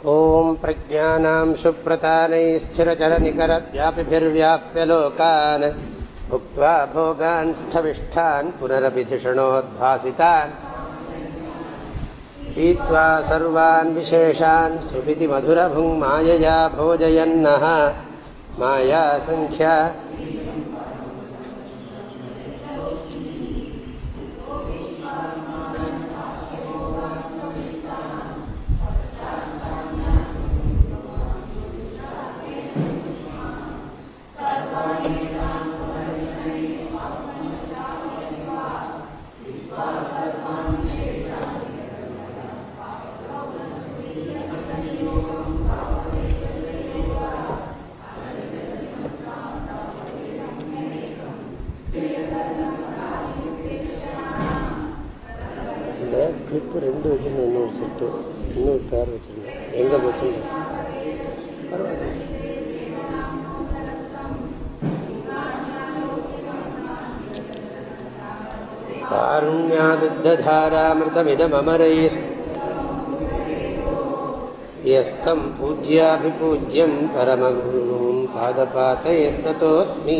ॐ प्रज्ञानां सुप्रतानैः स्थिरचरनिकरव्यापिभिर्व्याप्य लोकान्। भुक्त्वा भोगान् स्थविष्ठान् पुनरभिधिषणोद्भासितान्। पीत्वा सर्वान् विशेषान् सुविधिमधुरभुङ्मायया भोजयन्नः। माया सङ्ख्या कारुण्यादुग्धधारामृतमिदममरैः यस्तं पूज्याभिपूज्यं परमगुरूं पादपातयत्ततोऽस्मि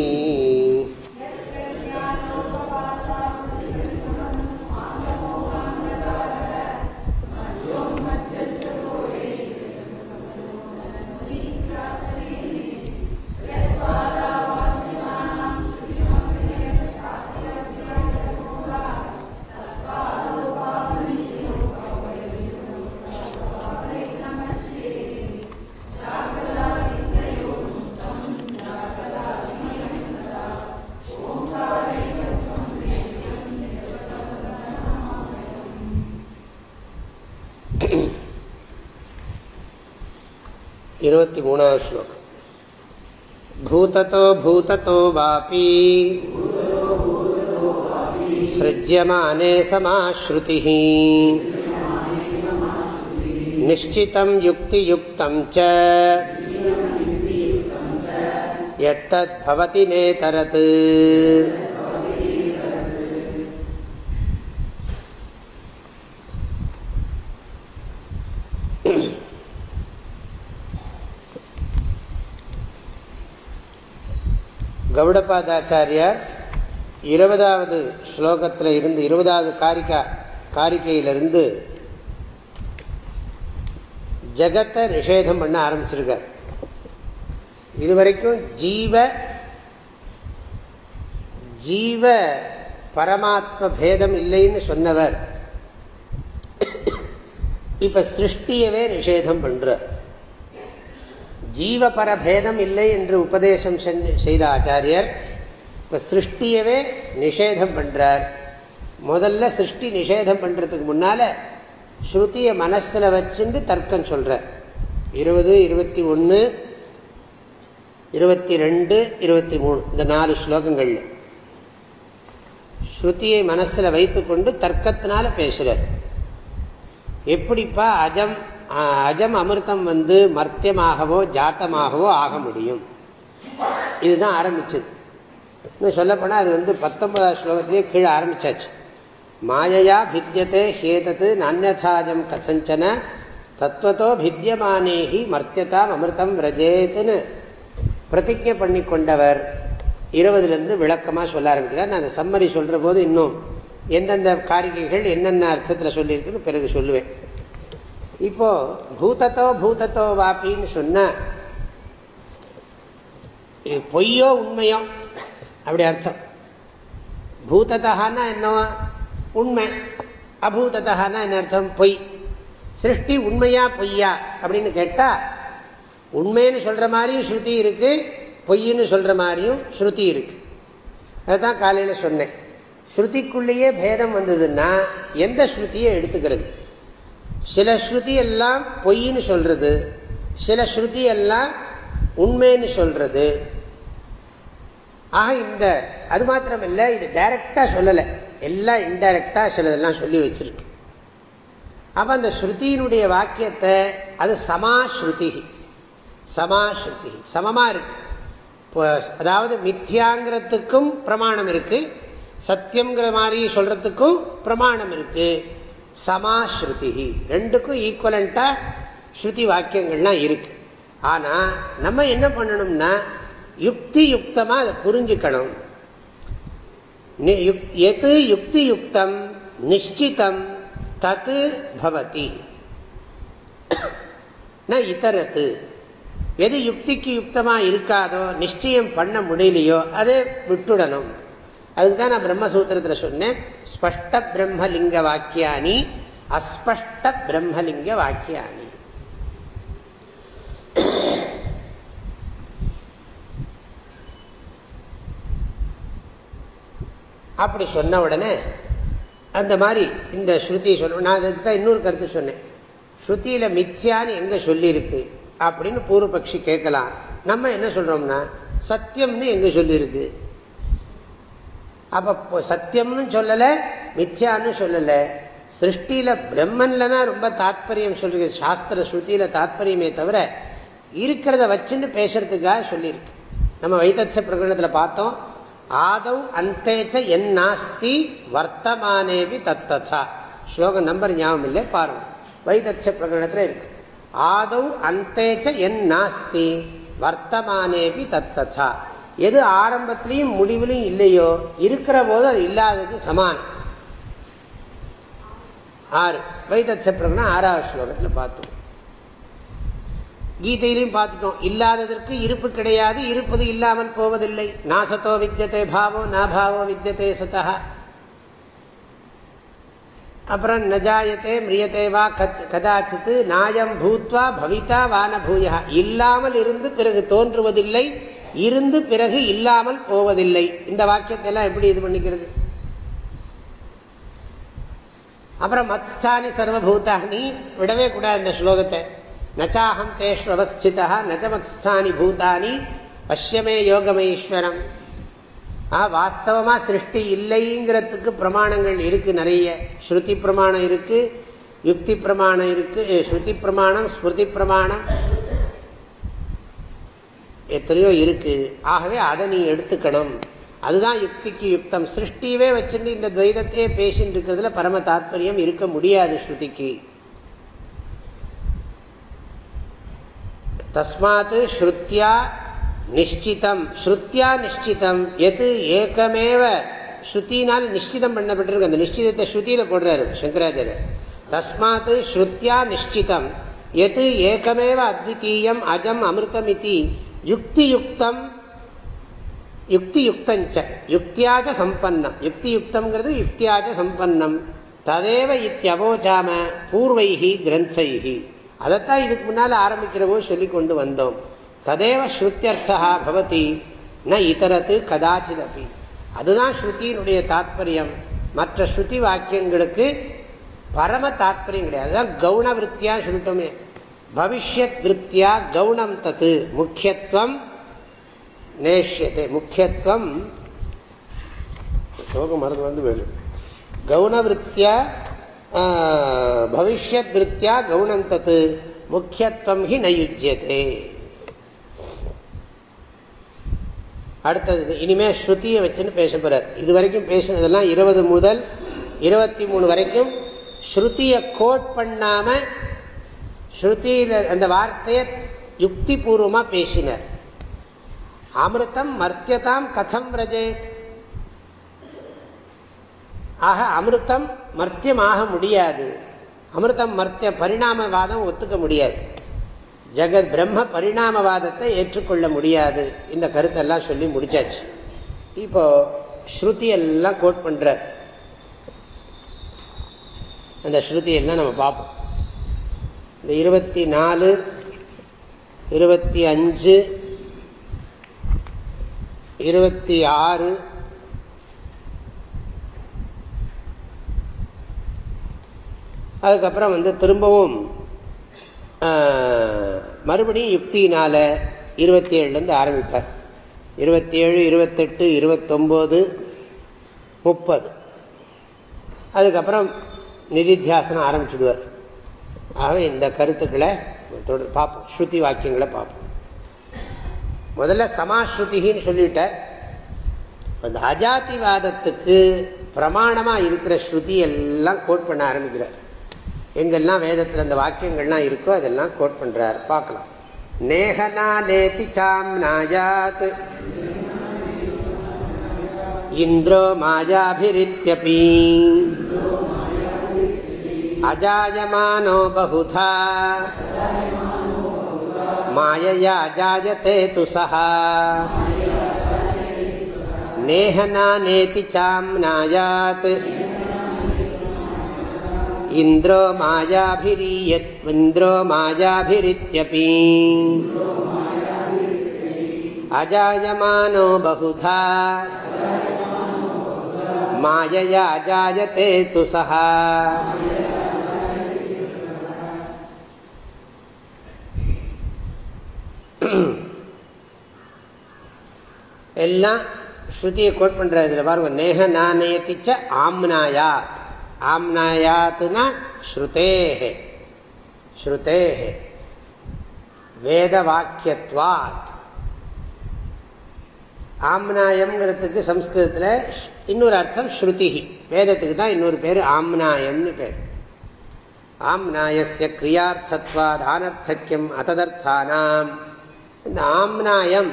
இருபத்தி மூணாவது ஸ்லோகம் भूततो भूततो वापि सृज्यमाने समाश्रुतिः निश्चितं युक्तियुक्तं च यत्तद्भवति नेतरत् கௌடபாதாச்சாரியார் இருபதாவது ஸ்லோகத்தில் இருந்து இருபதாவது காரிக்கா காரிக்கையிலிருந்து ஜகத்தை நிஷேதம் பண்ண ஆரம்பிச்சிருக்கார். இதுவரைக்கும் ஜீவ ஜீவ பரமாத்ம பேதம் இல்லைன்னு சொன்னவர். இப்ப சிருஷ்டியவே நிஷேதம் பண்றார். ஜீவபரபேதம் இல்லை என்று உபதேசம் செய்த ஆச்சாரியர் இப்போ சிருஷ்டியவே நிஷேதம் பண்ணுறார் முதல்ல சிருஷ்டி நிஷேதம் பண்ணுறதுக்கு முன்னால் ஸ்ருதியை மனசில் வச்சுட்டு தர்க்கம் சொல்கிறார் இருபது இருபத்தி ஒன்று இருபத்தி ரெண்டு இருபத்தி மூணு இந்த நாலு ஸ்லோகங்களில். ஸ்ருதியை மனசில் வைத்துக்கொண்டு தர்க்கத்தினால பேசுகிறார் எப்படிப்பா அஜம் அஜம் அமிர்தம் வந்து மர்த்தியமாகவோ ஜாத்தமாகவோ ஆக முடியும். இதுதான் ஆரம்பிச்சது. இன்னும் சொல்லப்போனால் அது வந்து பத்தொன்பதாம் ஸ்லோகத்திலேயே கீழே ஆரம்பிச்சாச்சு. மாயையா பித்தியத்தை ஹேதத்து நானியசாஜம் கசஞ்சன தத்துவத்தோ பித்தியமானேகி மர்த்தியதாம் அமிர்தம் ரஜேத்துன்னு பிரதிஜை பண்ணி கொண்டவர் இருபதுலேருந்து விளக்கமாக சொல்ல ஆரம்பிக்கிறார். நான் அந்த சம்மரி சொல்கிற போது இன்னும் எந்தெந்த காரிகைகள் என்னென்ன அர்த்தத்தில் சொல்லியிருக்குன்னு பிறகு சொல்லுவேன். இப்போ பூதத்தோ பூதத்தோ வாப்பின்னு சொன்ன பொய்யோ உண்மையோ? அப்படி அர்த்தம். பூதத்தானா என்ன உண்மை. அபூததான்னா என்ன அர்த்தம்? பொய். சிருஷ்டி உண்மையா பொய்யா? அப்படின்னு கேட்டால் உண்மைன்னு சொல்கிற மாதிரியும் ஸ்ருதி இருக்கு பொய்ன்னு சொல்கிற மாதிரியும் ஸ்ருதி இருக்கு. அதுதான் காலையில் சொன்னேன். ஸ்ருதிக்குள்ளேயே பேதம் வந்ததுன்னா எந்த ஸ்ருதியை எடுத்துக்கிறது? சில ஸ்ருதி எல்லாம் பொய்ன்னு சொல்றது சில ஸ்ருதி எல்லாம் உண்மைன்னு சொல்றது. ஆக இந்த அது மாத்திரம் இல்லை இது டைரக்டா சொல்லலை. எல்லாம் இன்டைரக்டா சிலதெல்லாம் சொல்லி வச்சிருக்கு. அப்ப அந்த ஸ்ருதியினுடைய வாக்கியத்தை அது சமாஸ்ருதி சமாஸ்ருதி சமமா இருக்கு. அதாவது மித்யாங்கிறதுக்கும் பிரமாணம் இருக்கு சத்தியம்ங்கிற மாதிரி சொல்றதுக்கும் பிரமாணம் இருக்கு. சமாஸ்ருதி ரெண்டுக்கும் ஈக்குவலண்டா ஸ்ருதி வாக்கியங்கள்லாம் இருக்கு. ஆனால் நம்ம என்ன பண்ணணும்னா யுக்தி யுக்தமாக அதை புரிஞ்சுக்கணும். எது யுக்தி யுக்தம் நிச்சிதம் தத்து பவதி. ந இதரத்து எது யுக்திக்கு யுக்தமாக இருக்காதோ நிச்சயம் பண்ண முடியலையோ அதை விட்டுடணும். அதுக்கு தான் நான் பிரம்மசூத்திரத்தில் சொன்னேன் ஸ்பஷ்ட பிரம்மலிங்க வாக்கியானி அஸ்பஷ்ட பிரம்மலிங்க வாக்கியானி. அப்படி சொன்ன உடனே அந்த மாதிரி இந்த ஸ்ருதி சொல்ல நான் அதுக்கு தான் இன்னொரு கருத்து சொன்னேன். ஸ்ருதியில் மித்யான்னு எங்கே சொல்லியிருக்கு? அப்படின்னு பூர்வபக்ஷி கேட்கலாம். நம்ம என்ன சொல்கிறோம்னா சத்தியம்னு எங்கே சொல்லியிருக்கு? அப்போ சத்தியம்னு சொல்லலை மித்யான்னு சொல்லலை. சிருஷ்டியில் பிரம்மன்ல தான் ரொம்ப தாத்பரியம் சொல்லிருக்கு சாஸ்திர ஸ்ருதியில் தாத்பரியமே தவிர இருக்கிறத வச்சுன்னு பேசுறதுக்காக சொல்லியிருக்கு. நம்ம வைத்தச்ச பிரகடனத்தில் பார்த்தோம் ஆதவ் அந்தேச்ச என் நாஸ்தி வர்த்தமானேபி தத்ததா. ஸ்லோகம் நம்பர் ஞாபகம் இல்லை பாருங்க. வைத்தச்ச பிரகடனத்தில் இருக்கு. ஆதவ் அந்தேச்ச என் நாஸ்தி வர்த்தமானேபி தத்ததா. எது ஆரம்பத்திலையும் முடிவிலையும் இல்லையோ இருக்கிற போது அது இல்லாதது சமானம் ஆறு. வைத்தச்ச ஆறாவது ஸ்லோகத்தில் பார்த்தோம். கீதையிலையும் பார்த்துட்டோம். இல்லாததற்கு இருப்பு கிடையாது இருப்பது இல்லாமல் போவதில்லை. நாசத்தோ வித்தியதே பாவோ நாபாவோ வித்தியதே சதா. அப்புறம் நஜாயத்தே மிரியத்தே வா கதாச்சித்து நாயம் பூத்வா பவிதா வானபூயா. இல்லாமல் இருந்து பிறகு தோன்றுவதில்லை இருந்து பிறகு இல்லாமல் போவதில்லை. இந்த வாக்கியத்தை எல்லாம் எப்படி இது பண்ணிக்கிறது? அப்புறம் மத்ஸ்தானி சர்வபூதானி விடவே கூடாது இந்த ஸ்லோகத்தை. நச்சாஹம் தேஷு அவஸ்திதா நச்சமத்ஸ்தானி பூதானி பஷ்யமே யோகமேஸ்வரம். ஆ வாஸ்தவமாக சிருஷ்டி இல்லைங்கிறதுக்கு பிரமாணங்கள் இருக்குது நிறைய. ஸ்ருதி பிரமாணம் இருக்குது யுக்தி பிரமாணம் இருக்குது ஸ்ருதி பிரமாணம் ஸ்மிருதி பிரமாணம் எத்தனையோ இருக்குது ஆகவே அதை நீ எடுத்துக்கணும். அதுதான் யுக்திக்கு யுக்தம். சிருஷ்டியவே வச்சுட்டு இந்த துவைதத்தையே பேசின்னு இருக்கிறதுல பரம தாத்பரியம் இருக்க முடியாது ஸ்ருதிக்கு. தஸ்மாத் ஸ்ருத்தியா நிச்சிதம் ஸ்ருத்தியா நிச்சிதம் எது ஏக்கமேவ ஸ்ருத்தினால் நிச்சிதம் பண்ணப்பட்டிருக்கு. அந்த நிச்சிதத்தை ஸ்ருதியில் போடுறாரு சங்கராச்சாரியர் தஸ்மாத் ஸ்ருத்தியா நிச்சிதம் எது ஏக்கமேவ அத்விதீயம் அஜம் அமிர்தம் யுக்தியுக்தம். யுக்தியுக்தஞ்ச. யுக்தியாஜ சம்பன்னம். யுக்தியுக்தம்ங்கிறது யுக்தியாஜ சம்பன்னம். ததேவ இத்தியவோச்சாம பூர்வைகி கிரந்தைகி அதைத்தான் இதுக்கு முன்னால் ஆரம்பிக்கிறவோ சொல்லி கொண்டு வந்தோம். ததேவ ஸ்ருத்தியர்த்தா பவதி ந இதரத்து கதாச்சிதபி. அதுதான் ஸ்ருதியினுடைய தாத்பரியம். மற்ற ஸ்ருதி வாக்கியங்களுக்கு பரம தாத்பரியம் கிடையாது. அதுதான் கவுன விற்த்தியாக சொல்லிட்டோமே. பவிஷ்யத் விற்த்தியா கவுனம் தத்து முக்கியத்துவம் நேஷ்யத்தை முக்கியத்துவம் சோகம் மருந்து வந்து வேணும் கவுனவிருத்தியா பவிஷ்யத் விற்த்தியா கவுனம் தத்து முக்கியத்துவம் ஹி நயுஜ்யதே அடுத்தது இனிமே ஸ்ருதியை வச்சுன்னு பேச போறார். இது வரைக்கும் பேசினதெல்லாம் இருபது முதல் இருபத்தி மூணு வரைக்கும் ஸ்ருதியை கோட் பண்ணாம ஸ்ருதியில் அந்த வார்த்தையை யுக்தி பூர்வமாக பேசினர். அமிர்தம் மர்த்தியதாம் கதம் ரஜேத். ஆக அமிர்தம் மர்த்தியமாக முடியாது. அமிர்தம் மர்த்திய பரிணாமவாதம் ஒத்துக்க முடியாது. ஜெகத் பிரம்ம பரிணாமவாதத்தை ஏற்றுக்கொள்ள முடியாது. இந்த கருத்தெல்லாம் சொல்லி முடிச்சாச்சு. இப்போ ஸ்ருதி எல்லாம் கோட் பண்ற அந்த ஸ்ருதி எல்லாம் நம்ம பார்ப்போம். இந்த இருபத்தி நாலு இருபத்தி அஞ்சு இருபத்தி ஆறு அதுக்கப்புறம் வந்து திரும்பவும் மறுபடியும் யுக்தினால இருபத்தி ஏழுலேருந்து ஆரம்பிப்பார். இருபத்தி ஏழு இருபத்தெட்டு இருபத்தொம்போது முப்பது. அதுக்கப்புறம் நிதித்தியாசனம் ஆரம்பிச்சுடுவார். ஆகவே இந்த கருத்துக்களை தொடர் பார்ப்போம். ஸ்ருதி வாக்கியங்களை பார்ப்போம். முதல்ல சமாஸ்ருதின்னு சொல்லிட்ட அந்த அஜாதிவாதத்துக்கு பிரமாணமாக இருக்கிற ஸ்ருதி எல்லாம் கோட் பண்ண ஆரம்பிக்கிறார். எங்கெல்லாம் வேதத்தில் அந்த வாக்கியங்கள்லாம் இருக்கோ அதெல்லாம் கோட் பண்ணுறார் பார்க்கலாம். நேகனா நேதி சாம் நாயாத் இந்திரோ மாயாபிரித்யபி अजायमानो बहुधा। मायया जायते तु सः नेहनानेति चाम्नायात्। इन्द्रो मायाभिरीयत् इन्द्रो मायाभिरित्यपि। अजायमानो बहुधा। மாயையா ஜாயத்தே துசா எல்லாம் ஸ்ருதியை கோட் பண்ணுற இதில் பாருங்க நேக நாணயத்திச்ச ஆம்னாயாத் ஆம்னாயாத்னா ஸ்ருதேஹே ஸ்ருதேஹே வேத வாக்கியத்வாத் ஆம்னாயம்ங்கிறதுக்கு சம்ஸ்கிருதத்தில் இன்னொரு அர்த்தம் ஸ்ருதி வேதத்துக்கு தான் இன்னொரு பேர் ஆம்னாயம்னு பேர். ஆம்னாயசிய கிரியார்த்தத்வாத் ஆனர்த்தக்கியம் அததர்த்தானாம். இந்த ஆம்னாயம்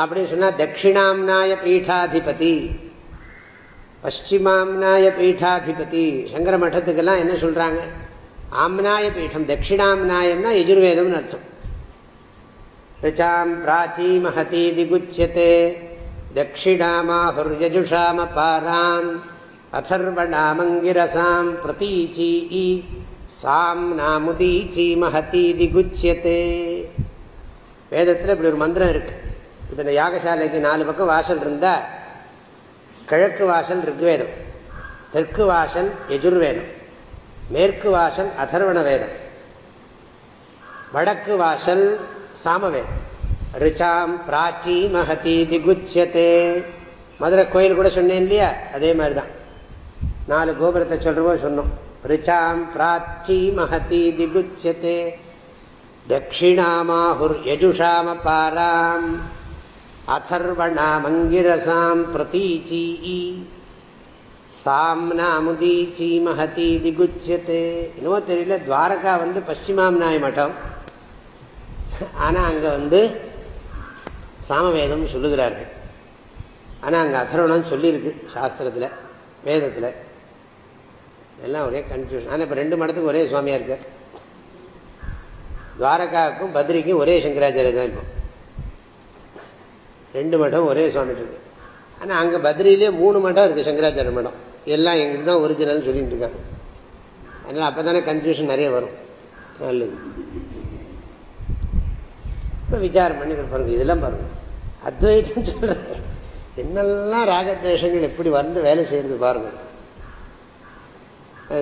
அப்படின்னு சொன்னால் தட்சிணாம்னாய பீட்டாதிபதி பশ্চিமாம்னாய பீட்டாதிபதி சங்கர மட்டத்துக்கெல்லாம் என்ன சொல்கிறாங்க ஆம்னாய பீடம் தட்சிணாம்னாயம்னா எஜுர்வேதம்னு அர்த்தம். ரிச்சாம் பிராச்சி மகதி திகுச்சியத்தே தட்சிணாமாஹுர்யஜுஷாமபாராம் அதர்வணாமங்கிரசாம் பிரதீச்சி சாம் நாமுதீச்சி மகதி திகுச்சியத்தே வேதத்தில் இப்படி ஒரு மந்திரம் இருக்கு. இப்போ இந்த யாகசாலைக்கு நாலு பக்கம் வாசல் இருந்தால் கிழக்கு வாசல் ரிக்வேதம் தெற்கு வாசல் எஜுர்வேதம் மேற்கு வாசல் அதர்வண வேதம் வடக்கு வாசல் சாமவே. ரிச்சாம் பிராச்சி மகதி திகுச்சியத்தே மதுரை கோயில் கூட சொன்னேன் இல்லையா? அதே மாதிரி தான் நாலு கோபுரத்தை சொல்றவோ சொன்னோம். ரிச்சாம் பிராச்சி மகதி திகுச்சியத்தே தட்சிணாமாஹுர் யஜுஷாம பாராம். அதர்வணாமங்கிரசாம் பிரதீச்சி. சாம்னாமுதீச்சி மகதி திகுச்சியத்தே இன்னும் தெரியல துவாரகா வந்து பশ্চিமாம்நாய மட்டம் ஆனால் அங்கே வந்து சாமவேதம் சொல்லுகிறார்கள். ஆனால் அங்கே அதர்வணம் சொல்லியிருக்கு சாஸ்திரத்தில் வேதத்தில். எல்லாம் ஒரே கன்ஃபியூஷன் ஆனால் இப்போ ரெண்டு மடத்துக்கு ஒரே சுவாமியாக இருக்கார் துவாரகாவுக்கும் பத்ரிக்கும் ஒரே சங்கராச்சாரியர் தான் இப்போ. ரெண்டு மடம் ஒரே சுவாமி இருக்கு. ஆனால் அங்கே பத்ரியிலே மூணு மடம் இருக்குது சங்கராச்சாரிய மடம். எல்லாம் எங்களுக்கு தான் ஒரிஜினல்னு சொல்லிட்டு இருக்காங்க. அதனால் அப்போ தானே கன்ஃபியூஷன் நிறைய வரும். நல்லது. இப்போ விசாரம் பண்ணி பாருங்க இதெல்லாம் பாருங்க. அத்வைதம் சொல்கிறாங்க என்னெல்லாம் ராகத்வேஷங்கள் எப்படி வந்து வேலை செய்யறது பாருங்க.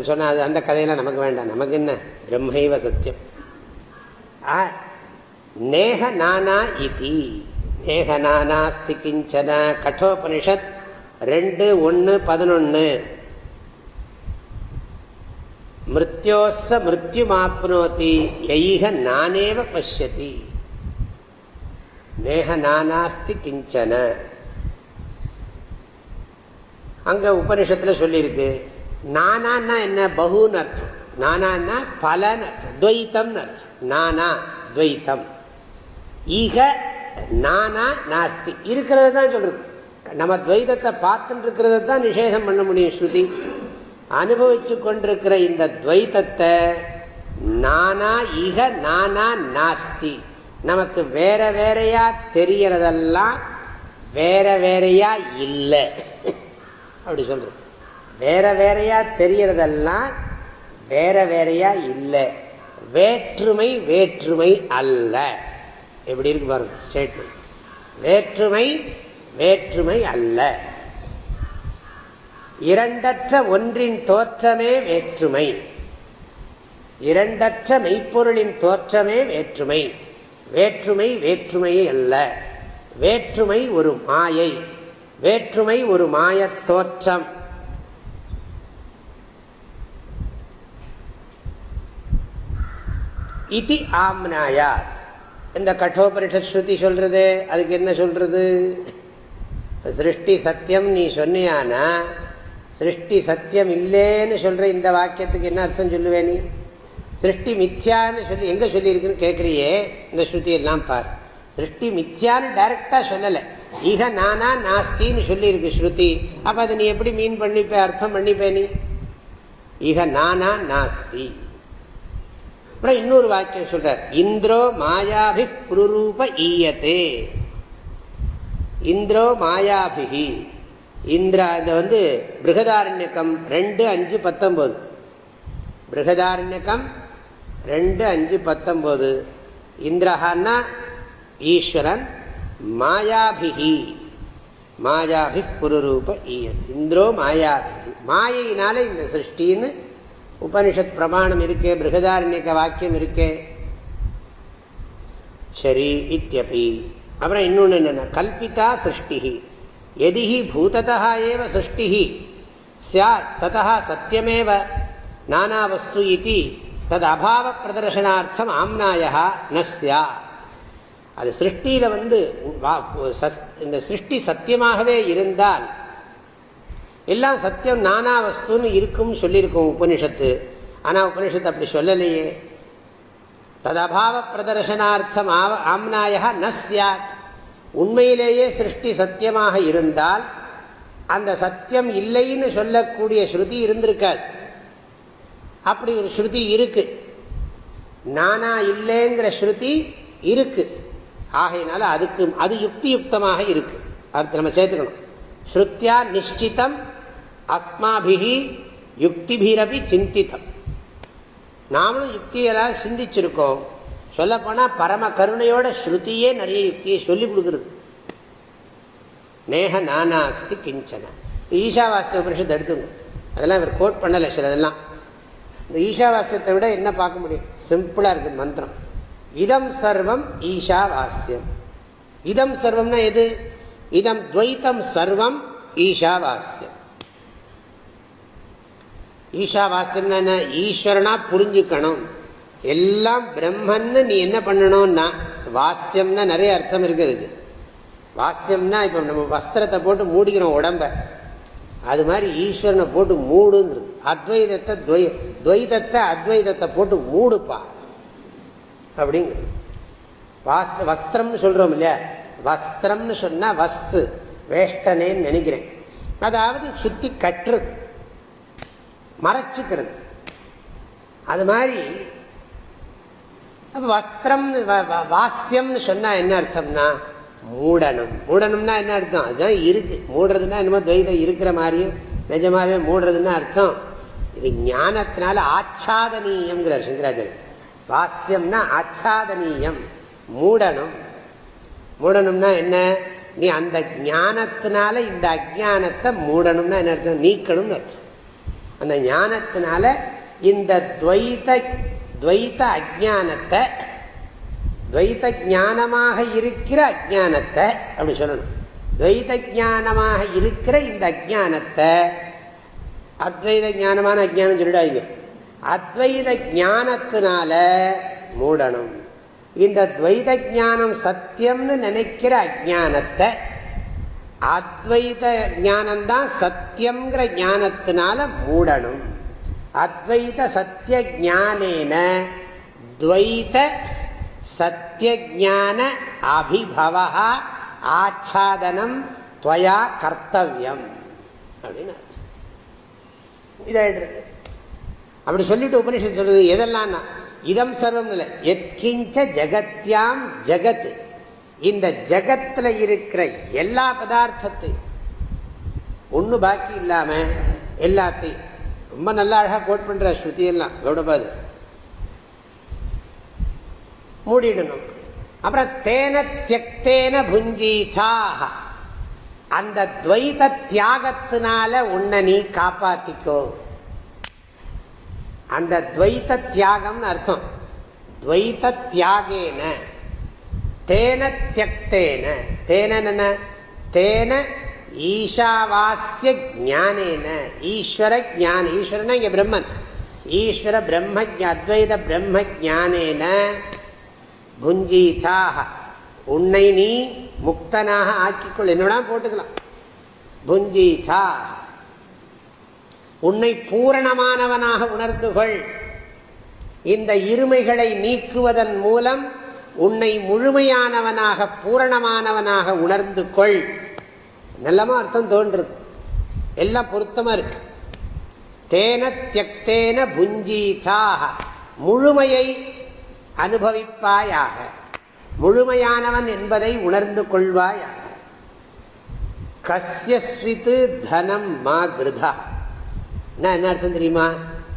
சொன்னால் அது அந்த கதையெல்லாம் நமக்கு வேண்டாம். நமக்கு என்ன? பிரம்மைவ சத்தியம். நேக நானா இதி. நேக நானாஸ்தி கிஞ்சன கட்டோபனிஷத் ரெண்டு ஒன்று பதினொன்று மிருத்யோச மிருத்யுமாப்னோதி எய்க நானேவ பசியதி நேக நானாஸ்தி கிஞ்சன. அங்க உபனிஷத்துல சொல்லியிருக்கு. நானான்னா என்ன? பகுன்னு அர்த்தம். நானான்னா பலன்னு அர்த்தம். துவைத்தம்னு அர்த்தம். நானா துவைத்தம். ஈக நானா நாஸ்தி. இருக்கிறது தான் சொல்றது. நம்ம துவைதத்தை பார்த்துட்டு இருக்கிறத தான் நிஷேதம் பண்ண முடியும் ஸ்ருதி. அனுபவிச்சு கொண்டிருக்கிற இந்த துவைத்தத்தை நானா இக நானா நாஸ்தி. நமக்கு வேற வேறையா தெரியறதெல்லாம் வேற வேறையா இல்லை. அப்படி சொல்றோம். வேற வேறையா தெரியறதெல்லாம் வேற வேறையா இல்லை. வேற்றுமை வேற்றுமை அல்ல. எப்படி இருக்கு பாருங்க ஸ்டேட்மெண்ட் வேற்றுமை வேற்றுமை அல்ல. இரண்டற்ற ஒன்றின் தோற்றமே வேற்றுமை. இரண்டற்ற மெய்ப்பொருளின் தோற்றமே வேற்றுமை. வேற்றுமை வேற்றுமை அல்ல. வேற்றுமை ஒரு மாயை. வேற்றுமை ஒரு மாயத் தோற்றம். இது ஆம்னாயாத். இந்த கட்டோபரிஷத் ஸ்ருதி சொல்றது? அதுக்கு என்ன சொல்றது? சிருஷ்டி சத்தியம் நீ சொன்னியானா? சிருஷ்டி சத்தியம் இல்லைன்னு சொல்ற இந்த வாக்கியத்துக்கு என்ன அர்த்தம் சொல்லுவே நீ? சிருஷ்டி மித்யான்னு சொல்லி எங்கே சொல்லியிருக்குன்னு கேட்குறியே இந்த ஸ்ருதி எல்லாம் பார். சிருஷ்டி மித்யான்னு டைரக்டா சொல்லலை. ஈக நானா நாஸ்தின்னு சொல்லியிருக்கு ஸ்ருதி. அப்போ அதை நீ எப்படி மீன் பண்ணிப்பே அர்த்தம் பண்ணிப்பே நீ? ஈக நானா நாஸ்தி. அப்புறம் இன்னொரு வாக்கியம் சொல்றார். இந்திரோ மாயாபி புருரூப ஈயத்தே. இந்திரோ மாயாபிகி இந்திரா இந்த வந்து பிருகதாரண்யக்கம் ரெண்டு அஞ்சு பத்தொன்பது பிருகதாரண்யக்கம் ரெண்டு அஞ்சு பத்தொம்போது இந்திரஹான்னா ஈஸ்வரன் மாயாபிகி மாயாபி புருரூப ஈயத். இந்திரோ மாயாபிகி மாயினால இந்த சிருஷ்டின்னு உபனிஷத் பிரமாணம் இருக்கே பிருகதாரண்யக்க வாக்கியம் இருக்கே. சரி இத்தியபி. அப்புறம் இன்னொன்று என்னென்ன கல்பிதா சிருஷ்டி எதிஹி பூததா ஏவ சிருஷ்டி சாத் ததா சத்தியமேவ நானா வஸ்து இது தது அபாவ பிரதர்சனார்த்தம் ஆம்னாயா நஸ்யா. அது சிருஷ்டியில் வந்து இந்த சிருஷ்டி சத்தியமாகவே இருந்தால் எல்லாம் சத்தியம் நானா வஸ்துன்னு இருக்கும் சொல்லியிருக்கும் உபனிஷத்து. ஆனால் உபனிஷத்து அப்படி சொல்லலையே. ததபாவ பிரதர்சனார்த்தம் ஆவ ஆம்னாயா ந சாத் உண்மையிலேயே சிருஷ்டி சத்தியமாக இருந்தால் அந்த சத்தியம் இல்லைன்னு சொல்லக்கூடிய ஸ்ருதி இருந்திருக்காது. அப்படி ஒரு ஸ்ருதி இருக்கு. நானா இல்லைங்கிற ஸ்ருதி இருக்கு. ஆகையினால அதுக்கு அது யுக்தி யுக்தமாக இருக்கு. அது நம்ம சேர்த்துக்கணும். ஸ்ருத்தியா நிச்சிதம் அஸ்மாபிகி யுக்திபிரபி சிந்தித்தம் நாமளும் யுக்தியெல்லாம் சிந்திச்சிருக்கோம். சொல்லப்போனால் பரம கருணையோட ஸ்ருதியே நிறைய யுக்தியை சொல்லி கொடுக்குறது. நேக நானா அஸ்தி கிஞ்சன ஈஷாவாசிய உபனிஷத்தை எடுத்துங்க அதெல்லாம் இவர் கோட் பண்ணலை சிலதெல்லாம். இந்த ஈஷாவாசியத்தை விட என்ன பார்க்க முடியும்? சிம்பிளாக இருக்குது மந்திரம். இதம் சர்வம் ஈஷாவாஸ்யம் இதம் சர்வம்னா எது? இதம் துவைத்தம் சர்வம் ஈஷாவாஸ்யம் ஈஷாவாஸ்யம்னா என்ன? ஈஸ்வரனா புரிஞ்சுக்கணும். எல்லாம் பிரம்மன்னு நீ என்ன பண்ணணும்னா வாஸ்யம்னா நிறைய அர்த்தம் இருக்குது. வாஸ்யம்னா இப்போ நம்ம வஸ்திரத்தை போட்டு மூடிக்கிறோம் உடம்பை. அது மாதிரி ஈஸ்வரனை போட்டு மூடுங்கிறது. அத்வைதத்தை துவை துவைதத்தை அத்வைதத்தை போட்டு மூடுப்பா. அப்படிங்கிறது. வாஸ் வஸ்திரம்னு சொல்கிறோம் இல்லையா? வஸ்திரம்னு சொன்னால் வஸ்ஸு வேஷ்டனேன்னு நினைக்கிறேன். அதாவது சுற்றி கட்டுறது மறைச்சிக்கிறது. அது மாதிரி வஸ்திரம் வாஸ்யம்னு சொன்னா என்ன அர்த்தம்னா மூடணும். மூடணும்னா என்ன அர்த்தம்? அதுதான் இருக்கு. மூடுறதுன்னா என்னமோ துவைதம் இருக்கிற மாதிரியும் நிஜமாவே மூடுறதுன்னா அர்த்தம். இது ஞானத்தினால ஆச்சாதனீயம்ங்கிறார் சங்கராச்சாரியர். வாஸ்யம்னா ஆச்சாதனீயம். மூடணும். மூடணும்னா என்ன? நீ அந்த ஞானத்தினால இந்த அஜானத்தை மூடணும்னா என்ன அர்த்தம்? நீக்கணும்னு அர்த்தம். அந்த ஞானத்தினால இந்த துவைத துவைத்த அஜானத்தை துவைத்த ஜானமாக இருக்கிற அஜானத்தை அப்படி சொல்லணும். துவைத ஜானமாக இருக்கிற இந்த அஜானத்தை அத்வைத ஜானமான அஜானம் சொல்லிடாதீங்க. அத்வைத ஜானத்தினால மூடணும். இந்த துவைத ஜானம் சத்தியம்னு நினைக்கிற அஜானத்தை அத்வைத ஞானம்தான் சத்தியம்ங்கிற ஞானத்தினால மூடணும். அத்வைத சத்திய ஜானேன துவைத சத்தியஜான அபிபவா ஆச்சாதனம் துவயா கர்த்தவியம். அப்படின்னு இதாயிட்டு அப்படி சொல்லிட்டு உபனிஷத்து சொல்றது எதெல்லாம் இதம் சர்வம் இல்லை. எத்கிஞ்ச ஜகத்யாம் ஜகத். இந்த ஜெகத்தில் இருக்கிற எல்லா பதார்த்தத்தையும் ஒன்றும் பாக்கி இல்லாமல் எல்லாத்தையும் ரொம்ப நல்லா அழகாக கோட் பண்ணுற ஸ்ருதி எல்லாம் கௌடபாது. மூடிடணும். அப்புறம் தேன தியக்தேன புஞ்சீதாக அந்த துவைத தியாகத்தினால உன்னை நீ காப்பாத்திக்கோ. அந்த துவைத்த தியாகம்னு அர்த்தம். துவைத்த தியாகேன. தேன தியக்தேன. தேன தேன ஈஷாவாஸ்ய ஜானேன ஈஸ்வர ஜான ஈஸ்வரனா இங்க பிரம்மன். ஈஸ்வர பிரம்ம அத்வைத பிரம்ம ஜானேன புஞ்சீதாக உன்னை நீ முக்தனாக ஆக்கிக்கொள். என்னடா போட்டுக்கலாம். புஞ்சீதா உன்னை பூரணமானவனாக உணர்ந்து கொள் இந்த இருமைகளை நீக்குவதன் மூலம் உன்னை முழுமையானவனாக பூரணமானவனாக உணர்ந்து கொள் நல்லமா அர்த்தம் தோன்றுது. எல்லாம் பொருத்தமா இருக்கு. தேன தியக்தேன புஞ்சீதாக முழுமையை அனுபவிப்பாயாக. முழுமையானவன் என்பதை உணர்ந்து கொள்வாயாக. கசியஸ்வித்து தனம் மா கிருதா. என்ன அர்த்தம் தெரியுமா?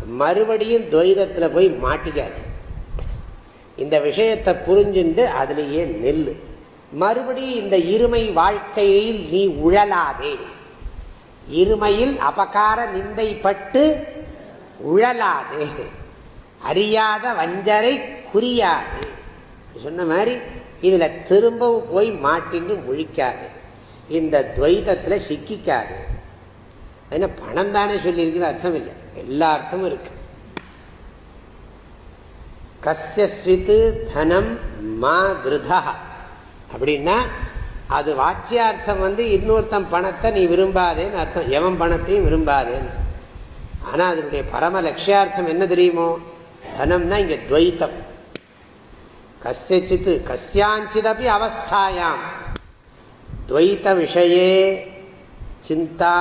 மறுபடியும் துவைதத்தில் போய் மாட்டிக்காது. இந்த விஷயத்தை புரிஞ்சுண்டு அதுலேயே நெல் மறுபடியும் இந்த இருமை வாழ்க்கையில் நீ உழலாதே. இருமையில் அபகார நிந்தைப்பட்டு உழலாதே. அறியாத வஞ்சரை குறியாது. சொன்ன மாதிரி இதில் திரும்பவும் போய் மாட்டின்னு முழிக்காது. இந்த துவைதத்தில் சிக்கிக்காது. ஏன்னா பணம் தானே சொல்லியிருக்கிற அர்த்தம் இல்லை. எல்லா அர்த்தமும் இருக்கு. கசியஸ்வித்து தனம் மா கிருதா. அப்படின்னா அது வாட்சியார்த்தம் வந்து இன்னொருத்தன் பணத்தை நீ விரும்பாதேன்னு அர்த்தம். எவன் பணத்தையும் விரும்பாதேன்னு. ஆனால் அதனுடைய பரம லட்சியார்த்தம் என்ன தெரியுமோ? தனம்னா இங்கே துவைத்தம் கசித்து கசியாஞ்சிதபி அவஸ்தாயாம் துவைத்த விஷயே சிந்தா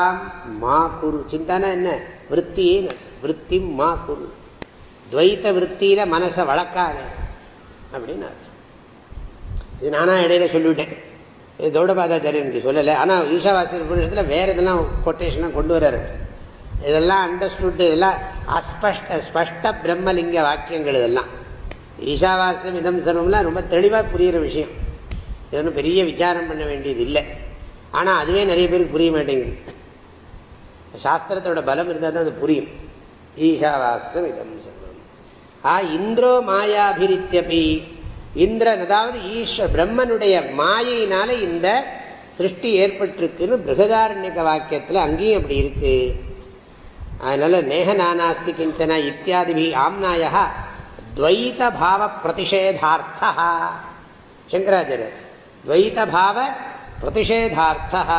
மா குரு சிந்தானா என்ன விற்த்தியே விற்பி மா குரு துவைத்த விற்த்தியில மனசை வளர்க்காத அப்படின்னு அர்த்தம். இது நானா இடையில சொல்லிவிட்டேன். இது கௌடபாதாச்சாரியன் சொல்லலை. ஆனால் ஈஷாவாசியர் புருஷத்தில் வேற இதெல்லாம் கொட்டேஷன்லாம் கொண்டு வர்றாரு. இதெல்லாம் அண்டர்ஸ்டுட் இதெல்லாம் அஸ்பஷ்ட ஸ்பஷ்ட பிரம்மலிங்க வாக்கியங்கள் இதெல்லாம். ஈஷாவாசியம் இதம் சர்வம்லாம் ரொம்ப தெளிவாக புரிகிற விஷயம். இது ஒன்றும் பெரிய விசாரம் பண்ண வேண்டியது இல்லை. ஆனால் அதுவே நிறைய பேருக்கு புரிய மாட்டேங்குது. சாஸ்திரத்தோட பலம் இருந்தால் தான் அது புரியும். ஈஷாவாசியம் இதம் சர்வம். ஆ இந்திரோ மாயாபிரித்தியபி இந்திரன் அதாவது ஈஸ்வ பிரம்மனுடைய மாயினால இந்த சிருஷ்டி ஏற்பட்டிருக்குன்னு பிருகதாரண்யக வாக்கியத்தில் அங்கேயும் அப்படி இருக்குது அதனால நேக நானாஸ்தி கிஞ்சனா இத்தியாதிபி ஆம்னாய துவைத பாவ பிரதிஷேதார்த்தா சங்கராச்சாரியர் துவைத பாவ பிரதிஷேதார்த்தா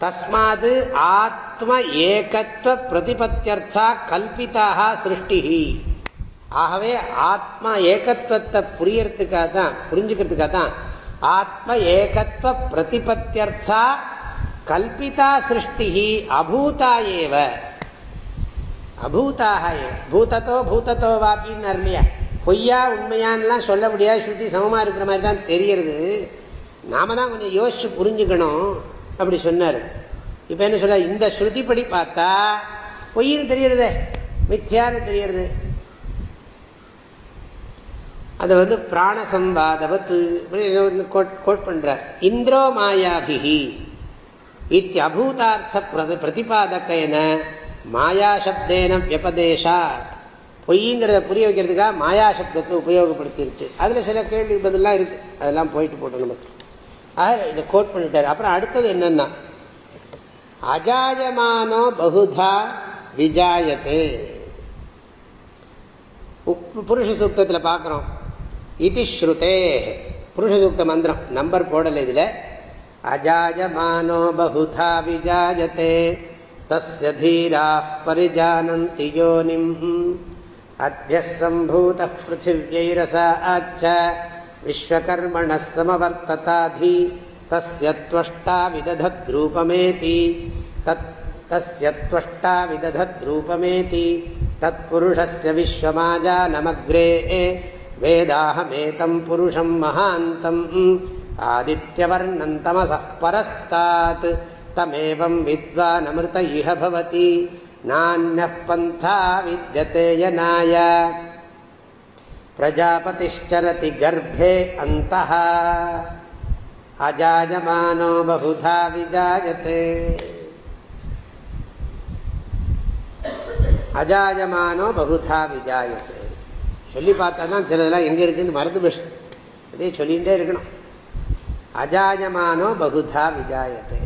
தஸ்மாது ஆத்ம ஏகத்துவ பிரதிபத்தியர்த்தா கல்பிதாக சிருஷ்டி ஆகவே ஆத்மா ஏகத்துவத்தை புரியறதுக்காக தான் புரிஞ்சுக்கிறதுக்காக தான் ஆத்ம ஏகத்துவ பிரதிபத்தியர்த்தா கல்பிதா சிருஷ்டி அபூதா ஏவ. அபூதாக பூத்தத்தோ பூத்தத்தோ வாப்பின்னு இல்லையா பொய்யா உண்மையான்லாம் சொல்ல முடியாது. ஸ்ருதி சமமாக இருக்கிற மாதிரி தான் தெரியறது. நாம தான் கொஞ்சம் யோசிச்சு புரிஞ்சுக்கணும். அப்படி சொன்னார். இப்போ என்ன சொல்ற இந்த ஸ்ருதிப்படி பார்த்தா பொய்ன்னு தெரியறதே. மித்யான்னு தெரியறது. அதை வந்து பிராணசம்பாதவத்து கோட் பண்றார். இந்திரோ மாயாபிகி இத்தி அபூதார்த்த பிரதிபாதக்கன மாயா சப்தேன வியபதேஷா பொய்ங்கிறத புரிய வைக்கிறதுக்காக மாயா சப்தத்தை உபயோகப்படுத்திருக்கு அதில் சில கேள்வி பதிலாம் இருக்கு. அதெல்லாம் போயிட்டு போட்டோம் நமக்கு ஆக இதை கோட் பண்ணிட்டார். அப்புறம் அடுத்தது என்னன்னா அஜாயமானோ பகுதா விஜாயத்தே புருஷ சூக்தத்தில் பார்க்குறோம் இது ஸ்ருதே. புருஷ சூக்த மந்திரம். நம்பர் போடலை இதில். அஜாயமானோ பகுதா விஜாயத்தே तस्य धीराः परिजानन्ति योनिम् अद्भ्यः सम्भूतः पृथिव्यैरसाच्च विश्वकर्मणः समवर्तताधि तस्य त्वष्टा विदधद्रूपमेति तत् तस्य त्वष्टा विदधद्रूपमेति तत्पुरुषस्य विश्वमाजानमग्रे वेदाहमेतं पुरुषं महान्तम् आदित्यवर्णन्तमसः परस्तात् तमेवं विद्वानमृत इह भवति नान्यः पन्था विद्यते यनाय प्रजापतिश्चरति गर्भे अन्तः अजायमानो बहुधा विजायते அஜாயமானோ பகுதா விஜாயத்தை சொல்லி பார்த்தா தான் சிலதெல்லாம் எங்கே இருக்குன்னு மறந்து போயிடுது அதே சொல்லிகிட்டே இருக்கணும் அஜாயமானோ பகுதா விஜாயத்தை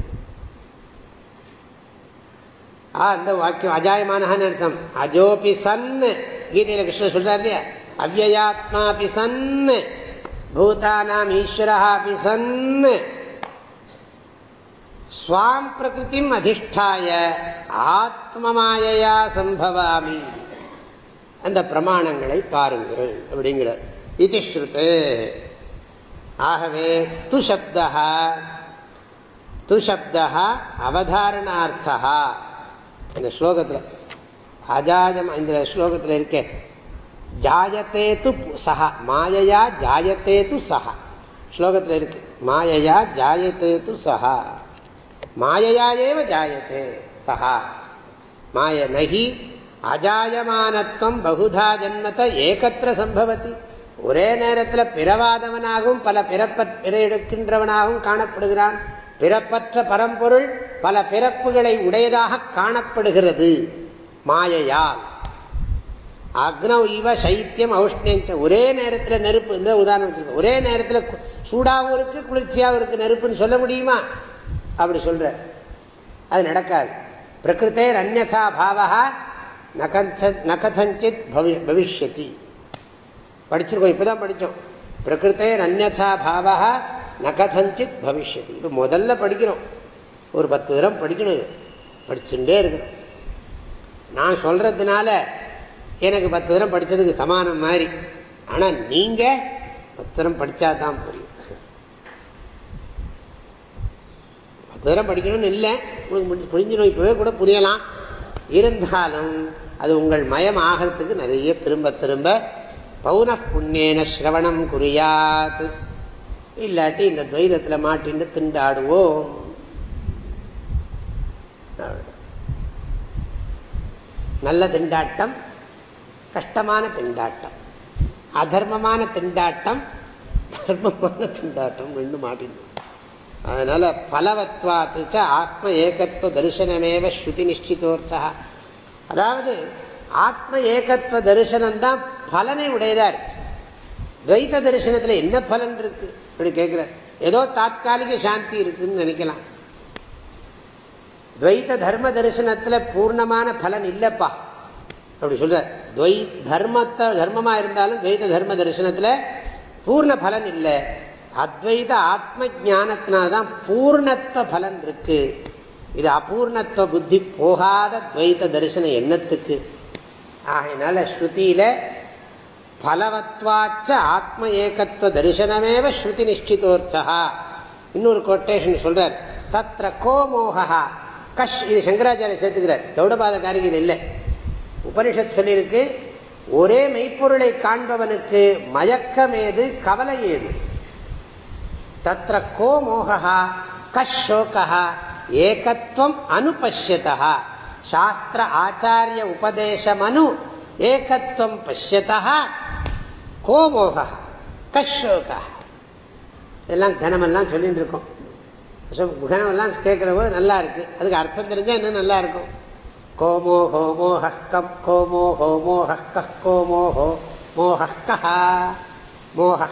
அந்த வாக்கியம் அஜாயமானு அர்த்தம். அஜோபி சன். கீதையில கிருஷ்ணன் சொல்றார் இல்லையா? அவ்வயாத்மாபி சன். பூதானாம் ஈஸ்வரஹாபி சன். ஸ்வாம் பிரகிருதிம் அதிஷ்டாய. ஆத்மமாயையா சம்பவாமி. அந்த பிரமாணங்களை பாருங்கள் அப்படிங்கிறார். இது ஸ்ருத்து ஆகவே து சப்தா து சப்தா அவதாரணார்த்தா இந்த ஸ்லோகத்தில் அஜாயம் இந்த ஸ்லோகத்தில் இருக்க. ஜாயத்தே து சஹா மாயையா ஜாயத்தே து சஹா. ஸ்லோகத்தில் இருக்கு. மாயையா ஜாயத்தே து சஹா. மாயையா ஏவ ஜாயத்தே சஹா. மாய நகி அஜாயமானத்துவம் பகுதா ஜன்மத்தை ஏகத்திர சம்பவத்தி ஒரே நேரத்தில் பிறவாதவனாகவும் பல பிறப்ப பிற எடுக்கின்றவனாகவும் காணப்படுகிறான். பிறப்பற்ற பரம்பொருள் பல பிறப்புகளை உடையதாக காணப்படுகிறது. மாயையால். அக்னவ் இவ சைத்தியம் ஔஷ்ணியஞ்ச ஒரே நேரத்தில் நெருப்பு இந்த உதாரணம் வச்சுருக்க ஒரே நேரத்தில் சூடாகவும் இருக்கு குளிர்ச்சியாகவும் இருக்கு நெருப்புன்னு சொல்ல முடியுமா? அப்படி சொல்ற. அது நடக்காது. பிரகிருத்தே ரன்யசா பாவா நகசஞ்சித் பவிஷ்யதி. படிச்சிருக்கோம் இப்போதான் படித்தோம் பிரகிருத்தே ரன்யசா பாவா நகசஞ்சித் பவிஷ்யதி. இப்போ முதல்ல படிக்கிறோம். ஒரு பத்து தரம் படிக்கணும். இது படிச்சுட்டே இருக்கணும். நான் சொல்கிறதுனால எனக்கு பத்து தரம் படித்ததுக்கு சமானம் மாதிரி. ஆனால் நீங்கள் பத்து தரம் படித்தா தான் புரியும். பத்து தரம் படிக்கணும்னு இல்லை. உங்களுக்கு புரிஞ்சிடும் இப்போவே கூட புரியலாம். இருந்தாலும் அது உங்கள் மயம் ஆகிறதுக்கு நிறைய திரும்ப திரும்ப பௌன புண்ணியன சிரவணம் குறியாத். இல்லாட்டி இந்த துவைதத்தில் மாட்டின்னு திண்டாடுவோம். நல்ல திண்டாட்டம் கஷ்டமான திண்டாட்டம் அதர்மமான திண்டாட்டம் தர்மமான திண்டாட்டம் ரெண்டு மாட்டினோம் அதனால பலவத்வாத்து ஆத்ம ஏகத்துவ தரிசனமேவ ஸ்ருதி நிச்சிதோர்த்தா அதாவது ஆத்ம ஏகத்துவ தரிசனம் தான் பலனை உடையதா இருக்கு துவைத்த தரிசனத்தில் என்ன பலன் இருக்கு? அப்படி கேட்கிற ஏதோ தாத்காலிக சாந்தி இருக்குன்னு நினைக்கலாம். துவைத தர்ம தரிசனத்தில் பூர்ணமான பலன் இல்லைப்பா. அப்படி சொல்ற. துவை தர்மத்தை தர்மமாக இருந்தாலும் துவைத தர்ம தரிசனத்தில் பூர்ண பலன் இல்லை. அத்வைத ஆத்ம ஜானத்தினால்தான் பூர்ணத்துவ பலன் இருக்கு. இது அபூர்ணத்துவ புத்தி போகாத துவைத தரிசனம் என்னத்துக்கு ஆகினால ஸ்ருதியில பலவத்வாச்ச ஆத்ம ஏகத்துவ தரிசனமேவ ஸ்ருதி நிஷ்டிதோர்த்தா இன்னொரு கொட்டேஷன் சொல்றார். தத்திர கோமோகா கஷ் இது சங்கராச்சாரிய சேர்த்துக்கிறார். கௌடபாத காரிகள் இல்லை. உபனிஷத் சொல்லியிருக்கு ஒரே மெய்ப்பொருளை காண்பவனுக்கு மயக்கம் ஏது கவலை ஏது? தத்திர கோ மோகா கஷோகா ஏகத்துவம் அனுபஷ்யதா சாஸ்திர ஆச்சாரிய உபதேசமனு ஏகத்துவம் பஷ்யதா கோ மோகா கஷோகா இதெல்லாம் கனமெல்லாம் சொல்லிட்டு இருக்கோம். குணமெல்லாம் கேட்குற போது நல்லா இருக்கு. அதுக்கு அர்த்தம் தெரிஞ்சால் இன்னும் நல்லா இருக்கும்? கோமோ ஹோமோ ஹக்கம் கோமோ ஹோமோ ஹக்க கோமோ ஹோ மோஹ கஹா மோஹ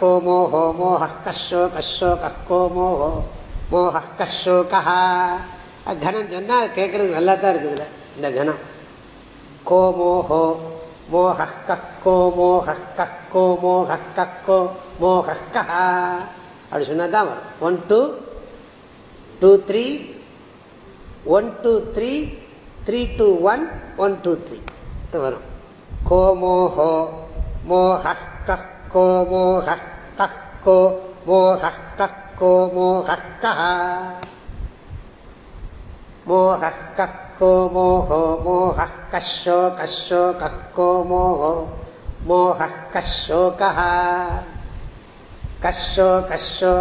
கோமோ ஹோமோ கஷோ கஷோ ஹோ மோஹ கஷோ கஹா கனம் சொன்னால் கேட்குறதுக்கு நல்லா தான் இருக்குதுல்ல இந்த கனம் கோமோஹோ மோஹ கோ மோஹ கோ மோஹ கோ மோஹ கஹா அப்படி சொன்னால் தான் வரும். One two two three one two three three two one one two three வரும் கோமோஹோ மோஹ கோ மோஹ கோ மோஹ கோ மோஹ மோஹ கோ மோஹோ மோஹ கஷோ கஷோ கோ மோஹோ மோஹ கஷோக கஷோ கஷோ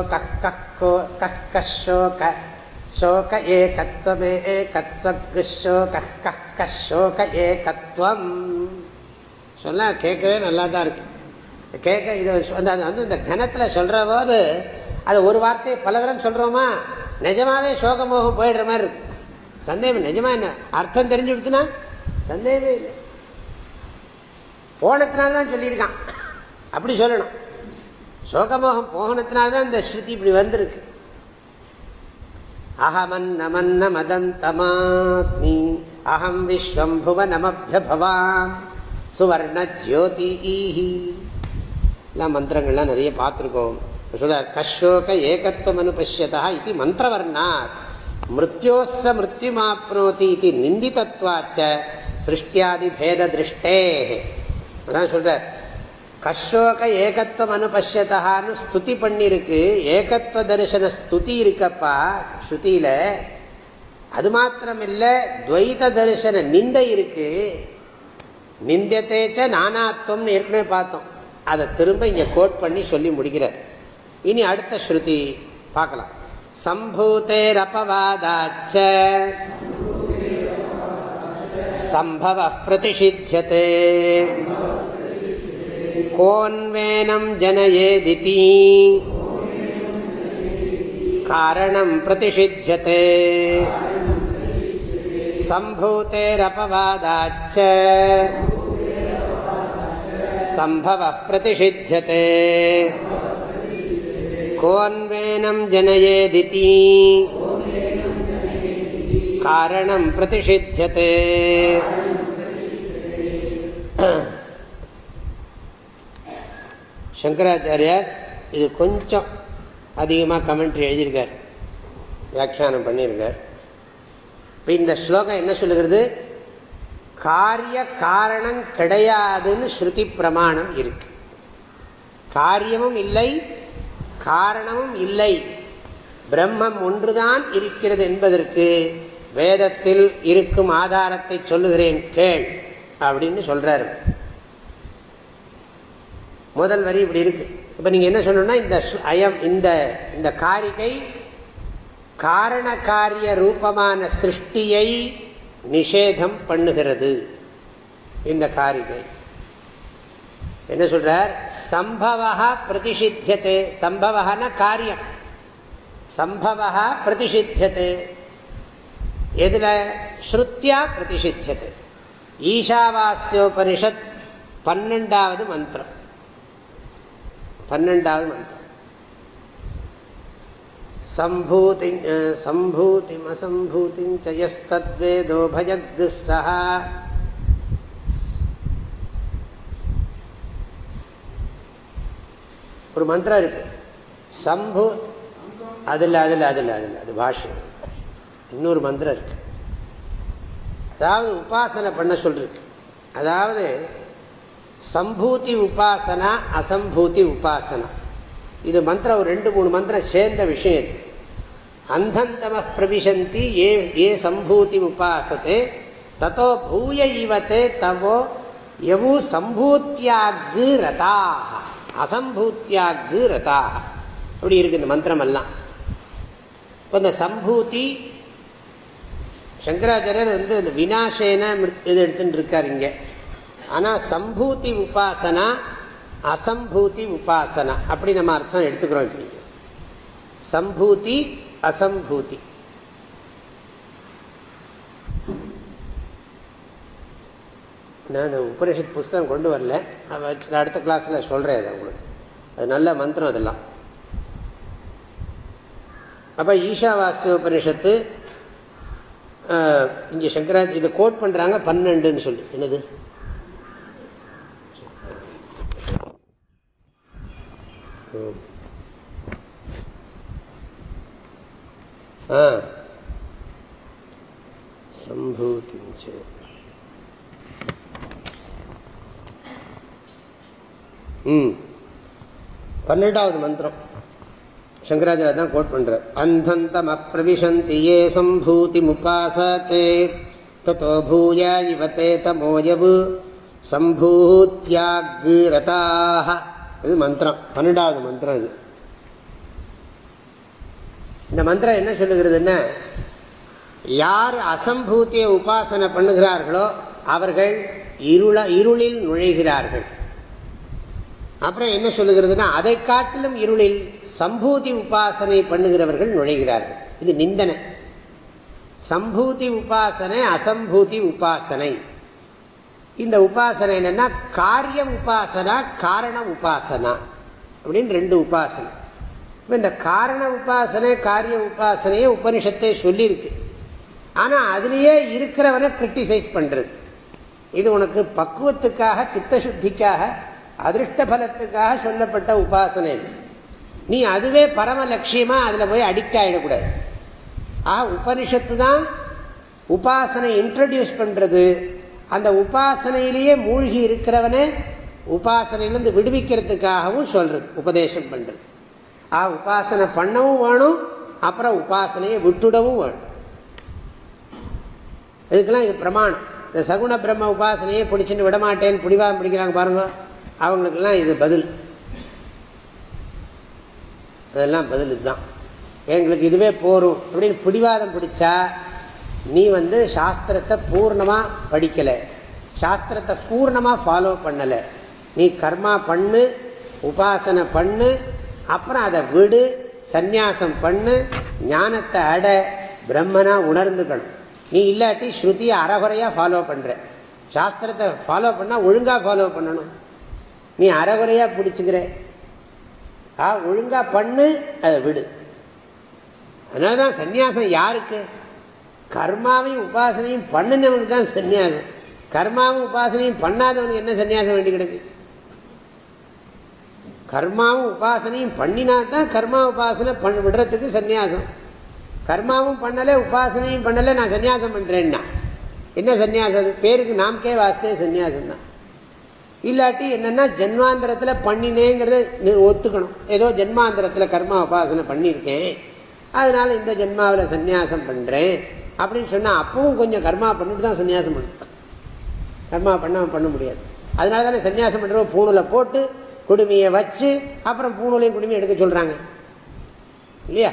கோ கஷோக சோக ஏகத்வமே ஏகத்வசோக சோக ஏகத்துவம். சொன்னால் கேட்கவே நல்லா தான் இருக்கு. கேட்க இது வந்து இந்த கணத்தில் சொல்கிற போது அது ஒரு வார்த்தையை பல தரம் சொல்கிறோமா நிஜமாவே சோகமோகம் போயிடுற மாதிரி இருக்கு. சந்தேகம் நிஜமா என்ன? அர்த்தம் தெரிஞ்சு கொடுத்துனா சந்தேகமே இல்லை. போனத்தினால்தான் சொல்லியிருக்கான். அப்படி சொல்லணும். சோகமோகம் போகனத்தினால்தான் இந்த ஸ்ருதி இப்படி வந்திருக்கு. அகமன்னமன்ன மதந்தமாத்மி அகம் விஸ்வம் புவனமபியபவாம். சுவர்ண ஜோதி எல்லாம் மந்திரங்கள்லாம் நிறைய பார்த்துருக்கோம். சொல்ல கஷோக ஏகத்துவம் அனுபஷ்யதா இது மந்திரவர்ணாத். மிருத்யோச மிருத்யுமாப்னோதி இது நிந்திதத்வாச்ச. சிருஷ்டியாதி பேத திருஷ்டே அதான் சொல்றார் கஷோக ஏகத்துவம் அனுபஷ்யத்தான்னு ஸ்துதி பண்ணிருக்கு. ஏகத்துவ தரிசன ஸ்துதி இருக்கப்பா ஸ்ருதியில. அது மாத்திரம் இல்லை துவைத தரிசன நிந்தை இருக்கு. நிந்தியத்தேச்ச நானாத்வம்னு ஏற்கனவே பார்த்தோம். அதை திரும்ப இங்கே கோட் பண்ணி சொல்லி முடிக்கிறார். இனி அடுத்த ஸ்ருதி பார்க்கலாம். சம்பூத்தேரபவாதாச்ச சம்பவ பிரதிஷித்தியதே कोन्वेनं जनयेदिति। कारणं प्रतिषिध्यते। सम्भूतेरपवादाच्च। सम्भवः प्रतिषिध्यते। कोन्वेनं जनयेदिति। कारणं प्रतिषिध्यते। சங்கராச்சாரியார் இது கொஞ்சம் அதிகமாக கமெண்ட்ரி எழுதியிருக்கார். வியாக்கியானம் பண்ணியிருக்கார். இப்போ இந்த ஸ்லோகம் என்ன சொல்லுகிறது? காரிய காரணம் கிடையாதுன்னு ஸ்ருதி பிரமாணம் இருக்கு. காரியமும் இல்லை காரணமும் இல்லை. பிரம்மம் ஒன்றுதான் இருக்கிறது என்பதற்கு வேதத்தில் இருக்கும் ஆதாரத்தை சொல்லுகிறேன் கேள் அப்படின்னு சொல்றாரு. முதல் வரி இப்படி இருக்கு. இப்போ நீங்கள் என்ன சொல்லணும்னா இந்த அயம் இந்த இந்த காரிகை காரண காரிய ரூபமான சிருஷ்டியை நிஷேதம் பண்ணுகிறது. இந்த காரிகை. என்ன சொல்றார்? சம்பவா பிரதிஷித்தியதே சம்பவன காரியம். சம்பவா பிரதிஷித்தியதே எதில்? ஸ்ருத்தியா பிரதிஷித்தியது ஈஷாவாஸ்யோபனிஷத் பன்னெண்டாவது மந்திரம். பன்னெண்டாவது மந்திரம். சம்பூதி சம்பூதிமசம்பூதிம் சயஸ்தத்வேதோ பஜக்கு சஹா. ஒரு மந்திரம் இருக்கு. சம்பூ அதில் அதில் அதில் அதில் அது பாஷ்யம். இன்னொரு மந்திரம் இருக்கு. அதாவது உபாசனை பண்ண சொல்லிருக்கு அதாவது சம்பூதி உபாசனா அசம்பூதி உபாசனா. இது மந்திரம் ஒரு ரெண்டு மூணு மந்திரம் சேர்ந்த விஷயம் இது. அந்தந்தம பிரவிசந்தி ஏ ஏ சம்பூதி உபாசத்தே தத்தோ பூய இவத்தே தவோ எவு சம்பூத்தியாகு ரதாக அசம்பூத்தியாகு ரதாக அப்படி இருக்கு இந்த மந்திரம் எல்லாம் இப்போ இந்த சம்பூதி சங்கராச்சாரியர் வந்து இந்த வினாசேன இது எடுத்துட்டு இருக்கார் இங்கே. ஆனால் சம்பூதி உபாசனா அசம்பூதி உபாசனா. அப்படி நம்ம அர்த்தம் எடுத்துக்கிறோம் இப்படி. சம்பூதி அசம்பூதி. நான் உபனிஷத் புஸ்தகம் கொண்டு வரல. அடுத்த கிளாஸில் சொல்கிறேன் அதை உங்களுக்கு. அது நல்ல மந்திரம் அதெல்லாம். அப்போ ஈஷாவாஸ்து உபனிஷத்து இங்கே சங்கராஜ் இதை கோட் பண்ணுறாங்க பன்னெண்டுன்னு சொல்லி. என்னது? சம்பூதி பன்னெண்டாவது மந்திரம் சங்கராச்சாரிய தான் கோட் பண்ற அந்தந்தம் அப்பிரவிசந்தி ஏ சம்பூதி முபாசத்தே தோ பூய இவத்தே தமோயவு சம்பூத்தியாகிரதாக இது மந்திரம். பன்னெண்டாவது மந்திரம் இது இந்த மந்திரம் என்ன சொல்லுகிறதுன்னா யார் அசம்பூத்திய உபாசனை பண்ணுகிறார்களோ அவர்கள் இருள இருளில் நுழைகிறார்கள். அப்புறம் என்ன சொல்லுகிறதுனா அதை காட்டிலும் இருளில் சம்பூதி உபாசனை பண்ணுகிறவர்கள் நுழைகிறார்கள். இது நிந்தனை. சம்பூதி உபாசனை அசம்பூதி உபாசனை. இந்த உபாசனை என்னன்னா காரியம் உபாசனா காரண உபாசனா அப்படின்னு ரெண்டு உபாசனை. இந்த காரண உபாசனை காரிய உபாசனையே உபனிஷத்தை சொல்லியிருக்கு. ஆனால் அதுலேயே இருக்கிறவனை கிரிட்டிசைஸ் பண்ணுறது இது உனக்கு பக்குவத்துக்காக சித்தசுத்திக்காக அதிருஷ்ட பலத்துக்காக சொல்லப்பட்ட உபாசனை நீ அதுவே பரம லட்சியமாக அதில் போய் அடிக்ட் ஆகிடக்கூடாது ஆ உபனிஷத்து தான் உபாசனை இன்ட்ரடியூஸ் பண்ணுறது அந்த உபாசனையிலேயே மூழ்கி இருக்கிறவனே உபாசனையிலேருந்து விடுவிக்கிறதுக்காகவும் சொல்றது உபதேசம் பண்ணுறது ஆ உபாசனை பண்ணவும் வேணும் அப்புறம் உபாசனையை விட்டுடவும் வேணும். இதுக்கெல்லாம் இது பிரமாணம். இந்த சகுண பிரம்ம உபாசனையே பிடிச்சிட்டு விடமாட்டேன்னு பிடிவாதம் பிடிக்கிறாங்க பாருங்க அவங்களுக்கெல்லாம் இது பதில். அதெல்லாம் பதில் இதுதான். எங்களுக்கு இதுவே போரும் அப்படின்னு பிடிவாதம் பிடிச்சா நீ வந்து சாஸ்திரத்தை பூர்ணமாக படிக்கலை. சாஸ்திரத்தை பூர்ணமாக ஃபாலோ பண்ணலை. நீ கர்மா பண்ணு உபாசனை பண்ணு அப்புறம் அதை விடு சந்நியாசம் பண்ணு ஞானத்தை அட பிரம்மனா உணர்ந்துக்கணும். நீ இல்லாட்டி ஸ்ருதியை அறகுறையாக ஃபாலோ பண்ணுற சாஸ்திரத்தை ஃபாலோ பண்ணால் ஒழுங்காக ஃபாலோ பண்ணணும். நீ அறகுறையாக பிடிச்சிக்கிற. ஆ ஒழுங்காக பண்ணு அதை விடு. அதனால தான் சந்நியாசம் யாருக்கு? கர்மாவையும் உபாசனையும் பண்ணினவனுக்கு தான் சன்னியாசம் கர்மாவும் உபாசனையும் பண்ணாதவனுக்கு என்ன சன்னியாசம் வேண்டி கிடக்கு? கர்மாவும் உபாசனையும் பண்ணினா தான் கர்மா உபாசனை பண்ண விடுறதுக்கு சன்னியாசம் கர்மாவும் பண்ணலை உபாசனையும் பண்ணலை நான் சன்னியாசம் பண்ணுறேன்னா என்ன சன்னியாசம் பேருக்கு நாம்கே வாஸ்தே சன்னியாசம் தான். இல்லாட்டி என்னென்னா ஜென்மாந்திரத்தில் பண்ணினேங்கிறத ஒத்துக்கணும். ஏதோ ஜென்மாந்திரத்தில் கர்மா உபாசனை பண்ணியிருக்கேன். அதனால் இந்த ஜென்மாவில் சன்னியாசம் பண்ணுறேன் அப்படின்னு சொன்னால் அப்பவும் கொஞ்சம் கர்மா பண்ணிட்டு தான் சன்னியாசம் பண்ணணும் கர்மா பண்ணாமல் பண்ண முடியாது. அதனால தானே சன்னியாசம் பண்ணுறவங்க பூணூலை போட்டு குடுமையை வச்சு அப்புறம் பூணூலையும் குடுமையை எடுக்க சொல்கிறாங்க இல்லையா?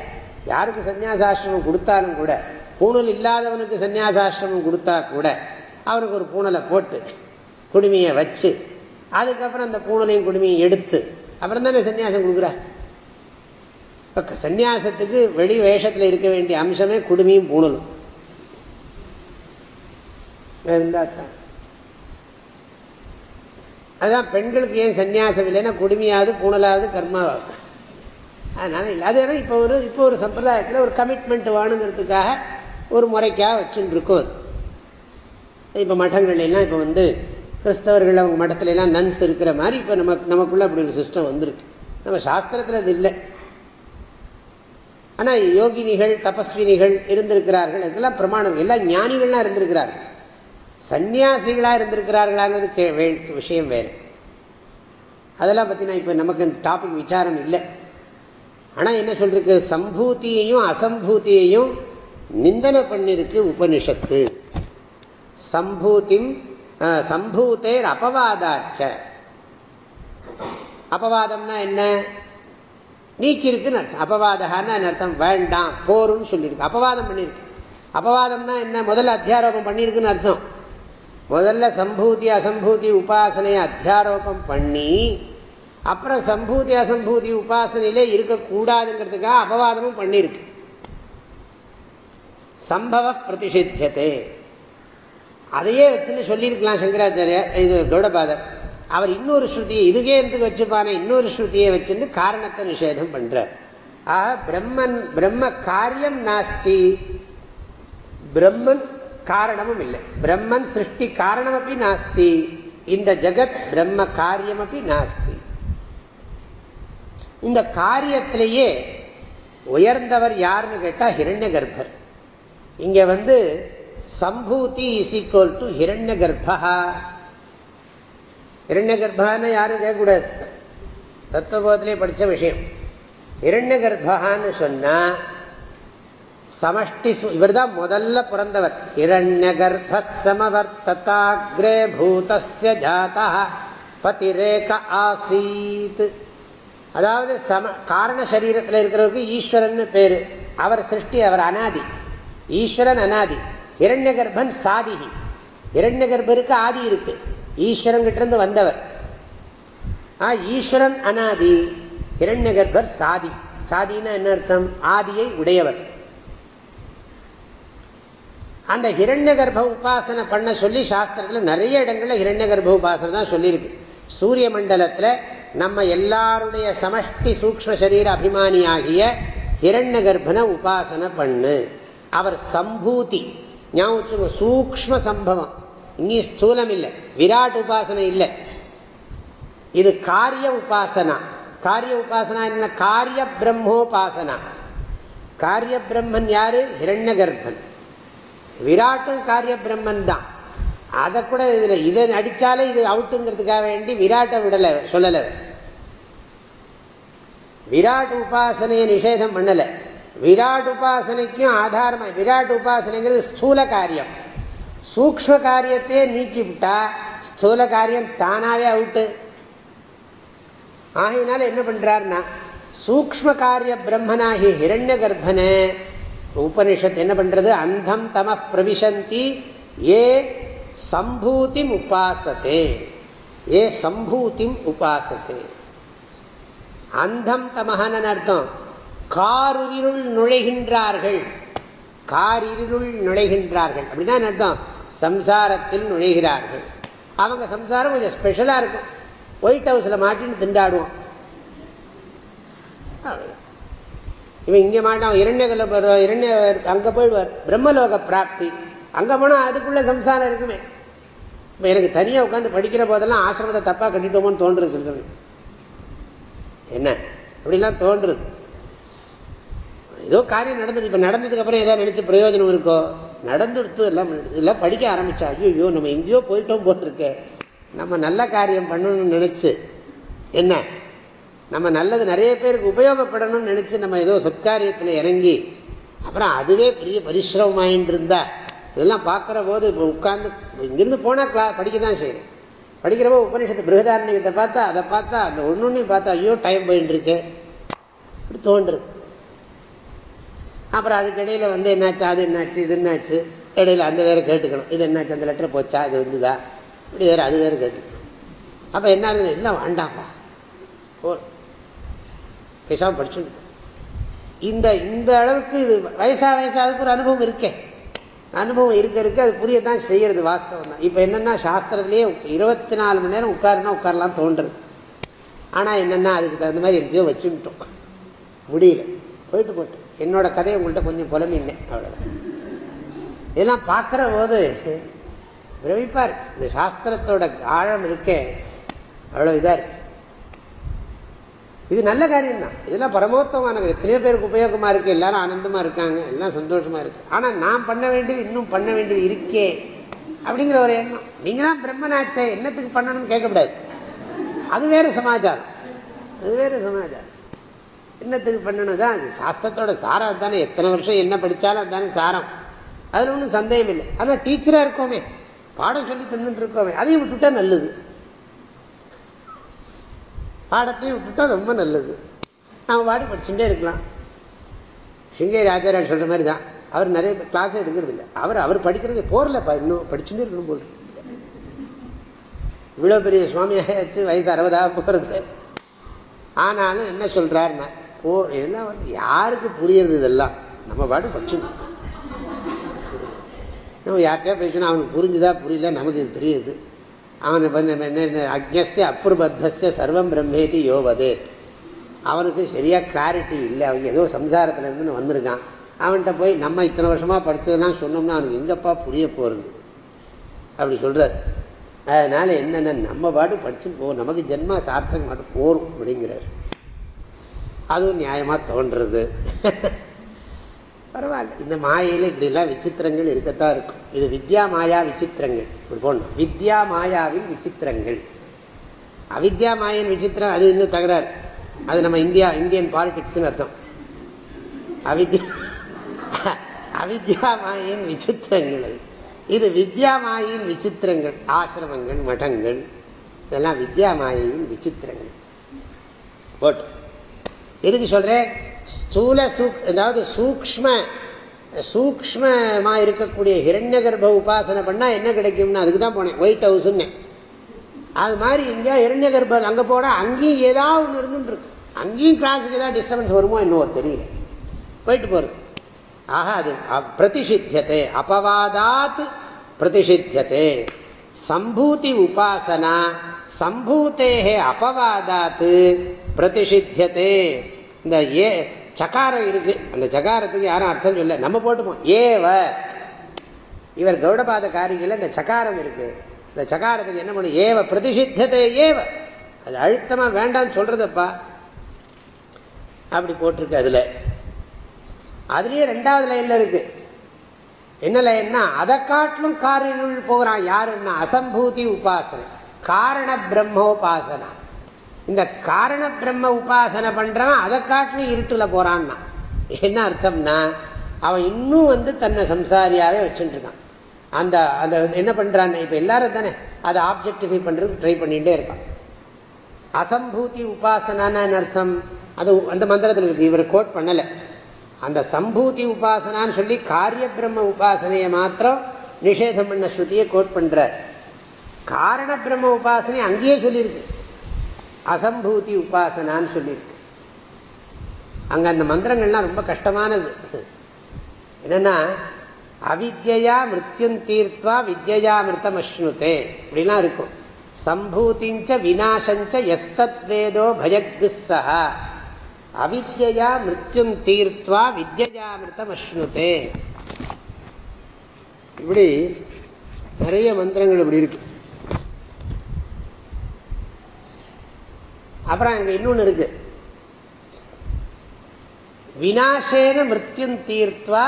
யாருக்கு சன்னியாசாசிரமம் கொடுத்தாலும் கூட பூணூல் இல்லாதவனுக்கு சன்னியாசாசிரமம் கொடுத்தா கூட அவனுக்கு ஒரு பூணலை போட்டு குடுமையை வச்சு அதுக்கப்புறம் அந்த பூணலையும் குடுமையும் எடுத்து அப்புறம் தானே சன்னியாசம் கொடுக்குறா? இப்போ சன்னியாசத்துக்கு வெளி வேஷத்தில் இருக்க வேண்டிய அம்சமே குடுமையும் பூணலும். இருந்தால் தான் அதுதான் பெண்களுக்கு ஏன் சன்னியாசம் இல்லைன்னா குடுமையாவது பூணலாவது கர்மாவாகுது அதனால் இல்லை அது இப்போ ஒரு இப்போ ஒரு சம்பிரதாயத்தில் ஒரு கமிட்மெண்ட் வேணுங்கிறதுக்காக ஒரு முறைக்காக வச்சுட்டு அது. இப்போ மட்டங்கள்லாம் இப்போ வந்து கிறிஸ்தவர்கள் அவங்க மட்டத்துல எல்லாம் நன்ஸ் இருக்கிற மாதிரி இப்போ நமக்கு நமக்குள்ள அப்படி ஒரு சிஸ்டம் வந்திருக்கு. நம்ம சாஸ்திரத்தில் அது இல்லை. ஆனால் யோகினிகள் தபஸ்வினிகள் இருந்திருக்கிறார்கள் இதெல்லாம் பிரமாணம். எல்லாம் ஞானிகள்லாம் இருந்திருக்கிறார்கள். சன்னியாசிகளாக இருந்திருக்கிறார்களாங்கிறது கே விஷயம் வேறு. அதெல்லாம் பார்த்தீங்கன்னா இப்போ நமக்கு இந்த டாபிக் விசாரம் இல்லை. ஆனால் என்ன சொல்றதுக்கு சம்பூத்தியையும் அசம்பூத்தியையும் நிந்தனை பண்ணிருக்கு உபனிஷத்து. சம்பூத்தி சம்பூத்தேர் அபவாதாச்ச. அபவாதம்னா என்ன? நீக்கியிருக்குன்னு அர்த்தம். அபவாதகான்னு அர்த்தம்? வேண்டாம் போரும்னு சொல்லியிருக்கு அபவாதம் பண்ணியிருக்கு அபவாதம்னா என்ன? முதல்ல அத்தியாரோபம் பண்ணியிருக்குன்னு அர்த்தம். முதல்ல சம்பூதி அசம்பூதி உபாசனையை அத்தியாரோபம் பண்ணி அப்புறம் சம்பூதி அசம்பூதி உபாசனையிலே இருக்கக்கூடாதுங்கிறதுக்காக அபவாதமும் பண்ணியிருக்கு சம்பவ பிரதிஷித்தியத்தை அதையே வச்சுன்னு சொல்லியிருக்கலாம் சங்கராச்சாரியா இது கௌடபாதர். அவர் இன்னொரு ஸ்ருதியை இதுக்கே இருந்து வச்சுப்பானே இன்னொரு ஸ்ருதியை வச்சுன்னு காரணத்தை நிஷேதம் பண்ணுறார் ஆக பிரம்மன் பிரம்ம காரியம் நாஸ்தி. பிரம்மன் காரணமும் இல்லை. பிரம்மன் சிருஷ்டி காரணம் அப்படி நாஸ்தி. இந்த ஜெகத் பிரம்ம காரியம் அப்படி நாஸ்தி. இந்த காரியத்திலேயே உயர்ந்தவர் யாருன்னு கேட்டா ஹிரண்ய கர்ப்பர் இங்கே வந்து சம்பூதி இஸ் ஈக்குவல் டு ஹிரண்ய கர்ப்பா ஹிரண்ய கர்ப்பான்னு யாரும் கேட்கக்கூடாது. தத்துவபோதத்திலே படித்த விஷயம். ஹிரண்ய கர்ப்பான்னு சொன்னா சமஷ்டி இவர் தான் முதல்ல பிறந்தவர். இரண்ய கர்ப்ப சமவர்த்ததாகிரே பூதஸ்ய ஜாதா பதிரேக ஆசீத். அதாவது சம காரண சரீரத்தில் இருக்கிறவருக்கு ஈஸ்வரன் பேர். அவர் சிருஷ்டி அவர் அனாதி. ஈஸ்வரன் அனாதி. இரண்ய கர்ப்பன் சாதிகி. இரண்ய கர்ப்பருக்கு ஆதி இருக்கு. ஈஸ்வரன் வந்தவர். ஆ ஈஸ்வரன் அனாதி. இரண்ய கர்ப்பர் சாதி. சாதினா என்ன அர்த்தம்? ஆதியை உடையவர். அந்த ஹிரண்ய கர்ப்ப உபாசனை பண்ண சொல்லி சாஸ்திரத்தில் நிறைய இடங்களில் ஹிரண்ய கர்ப்ப உபாசனை தான் சொல்லியிருக்கு. சூரிய மண்டலத்தில் நம்ம எல்லாருடைய சமஷ்டி சூக்ம சரீர அபிமானியாகிய ஹிரண்ய கர்ப்பனை உபாசனை பண்ணு. அவர் சம்பூதி. ஞாபகம் சூக்ம சம்பவம். இங்கே ஸ்தூலம் இல்லை விராட் உபாசனை இல்லை. இது காரிய உபாசனா. காரிய உபாசனா என்ன காரிய பிரம்மோபாசனா. காரிய பிரம்மன் யாரு? ஹிரண்ய கர்ப்பன் விராட்டும் காரிய பிரம்மன் தான் அதை கூட இதில் இதை அடிச்சாலே இது அவுட்டுங்கிறதுக்காக வேண்டி விராட்டை விடலை சொல்லலை. விராட் உபாசனையை நிஷேதம் பண்ணலை. விராட் உபாசனைக்கும் ஆதாரமா விராட் உபாசனைங்கிறது ஸ்தூல காரியம். சூக்ம காரியத்தையே நீக்கிவிட்டா ஸ்தூல காரியம் தானாகவே அவுட்டு. ஆகையினால என்ன பண்றாருன்னா சூக்ம காரிய பிரம்மனாகி ஹிரண்ய கர்ப்பனை உபனிஷத் என்ன பண்றது? அந்தம் தம பிரவிசந்தி. ஏ சம்பூதி உபாசத்தே ஏ சம்பூதிம் உபாசத்தே அந்தம் தமகன்னு அர்த்தம்? காரிருள் நுழைகின்றார்கள். காரிருள் நுழைகின்றார்கள். அப்படின்னா அர்த்தம்? சம்சாரத்தில் நுழைகிறார்கள். அவங்க சம்சாரம் கொஞ்சம் ஸ்பெஷலாக இருக்கும். ஒயிட் ஹவுஸில் மாட்டின்னு திண்டாடுவோம். இவன் இங்கே மாட்டான் இரண்யகல இரண்ய அங்கே போயிடுவார். பிரம்மலோக பிராப்தி. அங்கே போனால் அதுக்குள்ளே சம்சாரம் இருக்குமே. இப்போ எனக்கு தனியாக உட்காந்து படிக்கிற போதெல்லாம் ஆசிரமத்தை தப்பாக கட்டிட்டோமோன்னு தோன்றுறது சில சமயம் என்ன? அப்படிலாம் தோன்றுறது ஏதோ காரியம் நடந்தது. இப்போ நடந்ததுக்கப்புறம் ஏதாவது நினச்சி பிரயோஜனம் இருக்கோ? நடந்துடுத்து எல்லாம் எல்லாம் படிக்க ஆரம்பித்தா ஐயோ நம்ம எங்கேயோ போயிட்டோம் போட்டிருக்கேன் நம்ம நல்ல காரியம் பண்ணணும்னு நினச்சி என்ன? நம்ம நல்லது நிறைய பேருக்கு உபயோகப்படணும்னு நினச்சி நம்ம ஏதோ சத்காரியத்தில் இறங்கி அப்புறம் அதுவே பெரிய பரிசிரமமாயின்னு இருந்தா இதெல்லாம் பார்க்குற போது இப்போ உட்காந்து இங்கிருந்து போனால் கிளா படிக்க தான் செய்யுது படிக்கிறப்போ உபநிஷத்து பிருகதாரண்யத்தை பார்த்தா அதை பார்த்தா அந்த ஒன்று ஒன்றையும் பார்த்தா ஐயோ டைம் போயின்னு இருக்கு இப்படி தோன்றுறது அப்புறம் அதுக்கு வந்து என்னாச்சு அது என்னாச்சு இது என்னாச்சு இடையில் அந்த வேறு கேட்டுக்கணும். இது என்னாச்சு அந்த லெட்டர் போச்சா இது வந்துதா? இப்படி வேறு அது வேறு கேட்டுக்கணும். அப்போ என்ன இல்லை வேண்டாம்ப்பா ஓ பேசாமல் படிச்சுட்டு இந்த இந்த அளவுக்கு இது வயசா வயசா அதுக்கு ஒரு அனுபவம் இருக்கேன் அனுபவம் இருக்க இருக்க அது புரியத்தான் செய்யறது வாஸ்தவம் தான். இப்போ என்னென்னா சாஸ்திரத்துலேயே இருபத்தி நாலு மணி நேரம் உட்காருனா உட்காரலாம் தோன்றுறது ஆனால் என்னென்னா அதுக்கு தகுந்த மாதிரி எங்கேயோ வச்சுட்டோம் முடியல. போயிட்டு போட்டு. என்னோட கதையை உங்கள்கிட்ட கொஞ்சம் புலமின்னேன் அவ்வளோதான் இதெல்லாம் பார்க்குற போது பிரமிப்பார் இந்த சாஸ்திரத்தோட ஆழம் இருக்கே. அவ்வளோ இதாக இருக்குது இது நல்ல காரியம் தான் இதெல்லாம் பரமோத்தமான எத்தனையோ பேருக்கு உபயோகமாக இருக்குது எல்லாரும் ஆனந்தமாக இருக்காங்க எல்லாம் சந்தோஷமாக இருக்குது ஆனால் நான் பண்ண வேண்டியது இன்னும் பண்ண வேண்டியது இருக்கே அப்படிங்கிற ஒரு எண்ணம். நீங்கள் தான் பிரம்மனாச்சே என்னத்துக்கு பண்ணணும்னு கேட்கக்கூடாது. அது வேறு சமாச்சாரம். அது வேறு சமாச்சாரம். என்னத்துக்கு பண்ணணும்? தான் அது சாஸ்திரத்தோட சாரம். தானே எத்தனை வருஷம் என்ன படித்தாலும் அதுதானே சாரம். அதில் ஒன்றும் சந்தேகம் இல்லை ஆனால் டீச்சராக இருக்கோமே. பாடம் சொல்லி தந்துட்டு இருக்கோமே. அதையும் விட்டுட்டா நல்லது. பாடத்தையும் விட்டுட்டா ரொம்ப நல்லது. நாம் பாடி படிச்சுட்டே இருக்கலாம். சிங்கேரி ஆச்சாரியார் சொல்கிற மாதிரி தான் அவர் நிறைய கிளாஸே எடுக்கிறதில்ல. அவர் அவர் படிக்கிறது போரில் இன்னும் படிச்சுட்டே இருக்கணும் போல் இவ்வளோ பெரிய சுவாமியாச்சு வயசு அறுபதாக போகிறது ஆனாலும் என்ன சொல்கிறாருன்னா ஓ இதெல்லாம் வந்து யாருக்கு புரியுறது இதெல்லாம்? நம்ம பாட்டு படிச்சுக்கணும். நம்ம யார்கிட்டயா பேசணும் அவனுக்கு புரிஞ்சுதா புரியல நமக்கு இது தெரியுது. அவனை அக்ஞஸ்ய அப்ருபத்தஸ்ய சர்வம் பிரம்மேதி யோவது. அவனுக்கு சரியாக கிளாரிட்டி இல்லை. அவங்க ஏதோ சம்சாரத்துலேருந்து வந்திருக்கான். அவன்கிட்ட போய் நம்ம இத்தனை வருஷமாக படித்ததெல்லாம் சொன்னோம்னா அவனுக்கு எங்கப்பா புரிய போகிறது அப்படி சொல்கிறார் அதனால் என்னென்ன நம்ம பாட்டு படித்து போ நமக்கு ஜென்மா சார்த்தம் பாட்டு போகும் அப்படிங்கிறார். அதுவும் நியாயமாக தோன்றுறது பரவாயில்ல. இந்த மாயையில் இப்படிலாம் விசித்திரங்கள் இருக்கத்தான் இருக்கும். இது வித்யா மாயா விசித்திரங்கள். இப்படி போடணும். வித்யா மாயாவின் விசித்திரங்கள். அவித்யா மாயின் விசித்திரம் அது இன்னும் தகராறு. அது நம்ம இந்தியா இந்தியன் பாலிடிக்ஸ்னு அர்த்தம். அவித்யா அவித்யா மாயின் விசித்திரங்கள் அது. இது வித்யா மாயின் விசித்திரங்கள். ஆசிரமங்கள் மடங்கள். இதெல்லாம் வித்யா மாயின் விசித்திரங்கள். போட்டு. எதுக்கு சொல்றேன்? ஸ்தூல சூக் அதாவது சூக்ம சூக்மமாக இருக்கக்கூடிய ஹிரண்ய கர்ப்ப உபாசனை பண்ணால் என்ன கிடைக்கும்னு அதுக்கு தான் போனேன் ஒயிட் ஹவுஸ்ன்னு அது மாதிரி இங்கே ஹிரண்ய கர்ப்பம் அங்கே போனால் அங்கேயும் ஏதாவது ஒன்று இருந்துட்டு இருக்கு அங்கேயும் கிளாஸுக்கு ஏதாவது டிஸ்டர்பன்ஸ் வருமோ என்னவோ தெரியல. போயிட்டு போகிறது ஆக அது பிரதிஷித்தியத்தை அபவாதாத் பிரதிஷித்தியத்தை சம்பூதி உபாசனா சம்பூத்தேகே அபவாதாத்து பிரதிஷித்தியத்தை இந்த ஏ சகாரம் இருக்கு. அந்த சகாரத்துக்கு யாரும் அர்த்தம் சொல்ல நம்ம போட்டுப்போம். ஏவ. இவர் கௌடபாத காரிகையில் இந்த சகாரம் இருக்கு. இந்த சகாரத்துக்கு என்ன பண்ணும் ஏவ பிரதிஷித்ததே ஏவ. அது அழுத்தமாக வேண்டாம்னு சொல்றதப்பா. அப்படி போட்டிருக்கு அதில். அதுலயே ரெண்டாவது லைன்ல இருக்கு. என்ன லைன்னா அதை காட்டிலும் காரினுள் போகிறான் யாருன்னா அசம்பூதி உபாசனை காரண பிரம்மோபாசனா. இந்த காரண பிரம்ம உபாசனை பண்றவன் அதை காட்டிலும் இருட்டுல போறான்னா? என்ன அர்த்தம்னா அவன் இன்னும் வந்து தன்னை சம்சாரியாவே வச்சுட்டு இருக்கான் அந்த அந்த என்ன பண்றான் இப்ப எல்லாரும் தானே அதை ஆப்ஜெக்டிஃபை பண்றதுக்கு ட்ரை பண்ணிகிட்டே இருக்கான். அசம்பூதி உபாசனான்னு அர்த்தம்? அது அந்த மந்திரத்தில் இருக்குது இவர் கோட் பண்ணலை. அந்த சம்பூதி உபாசனான்னு சொல்லி காரிய பிரம்ம உபாசனையை மாத்திரம் நிஷேதம் பண்ண ஸ்ருதியை கோட் பண்றார். காரண பிரம்ம உபாசனை அங்கேயே சொல்லியிருக்கு. அசம்பூதி உபாசனான்னு சொல்லியிருக்கு அங்கே அந்த மந்திரங்கள்லாம் ரொம்ப கஷ்டமானது. என்னென்னா அவித்யா மிருத்யும் தீர்த்வா வித்யா மிருத்தம் அஸ்னுதே இப்படிலாம் இருக்கும். சம்பூதிஞ்ச விநாசஞ்ச எஸ்தத் வேதோ பயக்கு சஹா அவித்யா மிருத்யும் தீர்த்வா வித்யா மிருத்தம் அஸ்னுதே இப்படி நிறைய மந்திரங்கள் இப்படி இருக்கு. அப்புறம் அங்க இன்னொன்னு இருக்கு. வினாசேன மிருத்யும் தீர்த்வா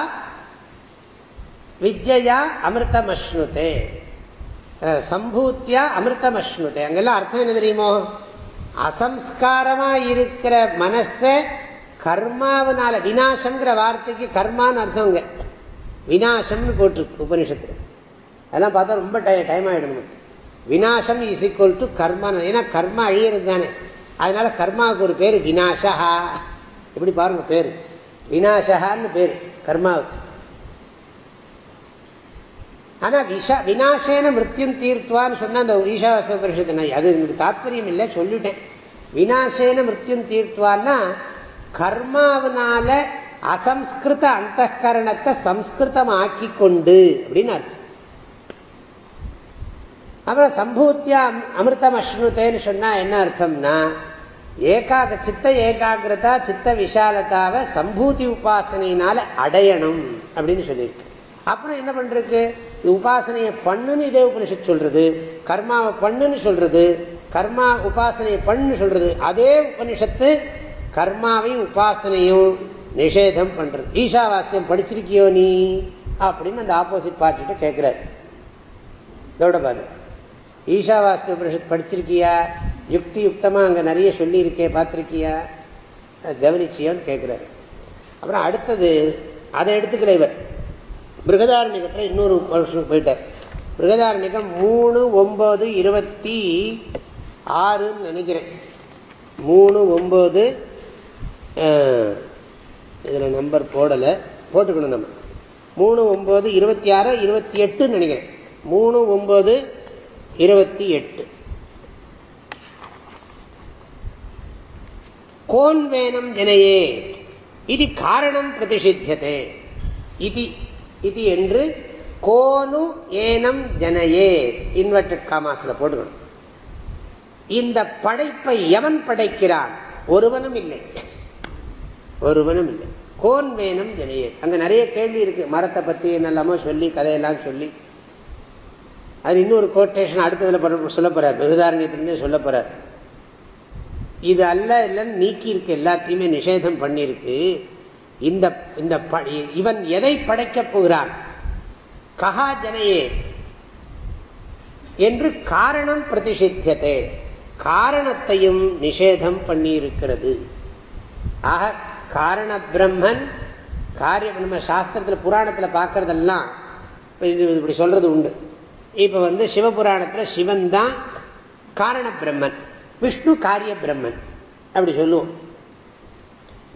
வித்யா அமிர்தம் அஸ்னுதே சம்பூத்தியா அமிர்தம் அஸ்னுதே அங்கெல்லாம் அர்த்தம் என்ன தெரியுமோ? அசம்ஸ்காரமா இருக்கிற மனச கர்மாவனால வினாசம்ங்கிற வார்த்தைக்கு கர்மான்னு அர்த்தம் வினாசம்னு போட்டிருக்கு உபனிஷத்து அதெல்லாம் பார்த்தா ரொம்ப டைம் ஆகிடும் வினாசம் இஸ் ஈக்குவல் டு கர்மா ஏன்னா கர்மா அழியிறது தானே அதனால கர்மாவுக்கு ஒரு பேர் வினாசா எப்படி பாருங்க பேர்? வினாசகான்னு பேர் கர்மாவுக்கு. ஆனா விஷா வினாசேன மிருத்தியும் தீர்த்துவான்னு சொன்னால் அந்த ஈஷாவாச பரிஷத்து அது எனக்கு தாத்பரியம் இல்லை சொல்லிட்டேன். வினாசேன மிருத்தியும் தீர்த்துவான்னா கர்மாவனால அசம்ஸ்கிருத அந்த கரணத்தை சம்ஸ்கிருதம் ஆக்கி கொண்டு அப்படின்னு அர்த்தம். அப்புறம் சம்பூத்தியா அமிர்தம் அஸ்னுத்தேன்னு சொன்னா என்ன அர்த்தம்னா ஏகாக சித்த ஏகாகிரதா சித்த விஷாலதாவை சம்பூதி உபாசனையினால அடையணும் அப்படின்னு சொல்லியிருக்கு. அப்புறம் என்ன பண்ணுறதுக்கு உபாசனையை பண்ணுன்னு இதே உபனிஷத் சொல்றது கர்மாவை பண்ணுன்னு சொல்றது கர்மா உபாசனையை பண்ணுன்னு சொல்றது அதே உபனிஷத்து கர்மாவையும் உபாசனையும் நிஷேதம் பண்றது. ஈஷாவாசியம் படிச்சிருக்கியோ நீ? அப்படின்னு அந்த ஆப்போசிட் பார்ட்டிகிட்ட கேட்கிறார் இதோட பாது ஈஷாவாஸ்து உபனிஷத் படிச்சிருக்கியா? யுக்தி யுக்தமாக அங்கே நிறைய சொல்லியிருக்கே பார்த்துருக்கியா? கவனிச்சியோன்னு கேட்குறாரு அப்புறம் அடுத்தது அதை எடுத்துக்கல இவர். பிருகதாரணிகத்தில் இன்னொரு வருஷம் போயிட்டார். பிருகதாரணிகம் மூணு ஒம்பது இருபத்தி ஆறுன்னு நினைக்கிறேன். மூணு ஒம்பது இதில் நம்பர் போடலை. போட்டுக்கணும் நம்ம. மூணு ஒம்பது இருபத்தி ஆறு இருபத்தி எட்டுன்னு நினைக்கிறேன். மூணு ஒம்பது இருபத்தி எட்டு. கோன் வேனம் ஜனையே இது காரணம் பிரதிஷித்தியதே. இது என்று கோனு ஏனம் ஜனையே இன்வெர்டட் காமாஸில் போட்டுக்கணும். இந்த படைப்பை எவன் படைக்கிறான்? ஒருவனும் இல்லை. ஒருவனும் இல்லை. கோன் வேணும் ஜனையே அங்க நிறைய கேள்வி இருக்கு. மரத்தை பத்தி என்னெல்லாமோ சொல்லி கதையெல்லாம் சொல்லி. அது இன்னொரு கோட்டேஷன் அடுத்ததுல சொல்ல போகிறார் பிருதாரண்யத்திலிருந்தே சொல்ல போகிறார் இது அல்ல இல்லைன்னு நீக்கியிருக்கு எல்லாத்தையுமே நிஷேதம் பண்ணியிருக்கு. இந்த இந்த இவன் எதை படைக்கப் போகிறான்? கஹா ஜனையே. என்று காரணம் பிரதிஷித்தியதே காரணத்தையும் நிஷேதம் பண்ணியிருக்கிறது. ஆக காரண பிரம்மன் காரிய நம்ம சாஸ்திரத்தில் புராணத்தில் பார்க்கறதெல்லாம் இது இப்படி சொல்கிறது உண்டு. இப்போ வந்து சிவபுராணத்தில் சிவன் தான் காரண பிரம்மன். விஷ்ணு காரிய பிரம்மன். அப்படி சொல்லுவோம்.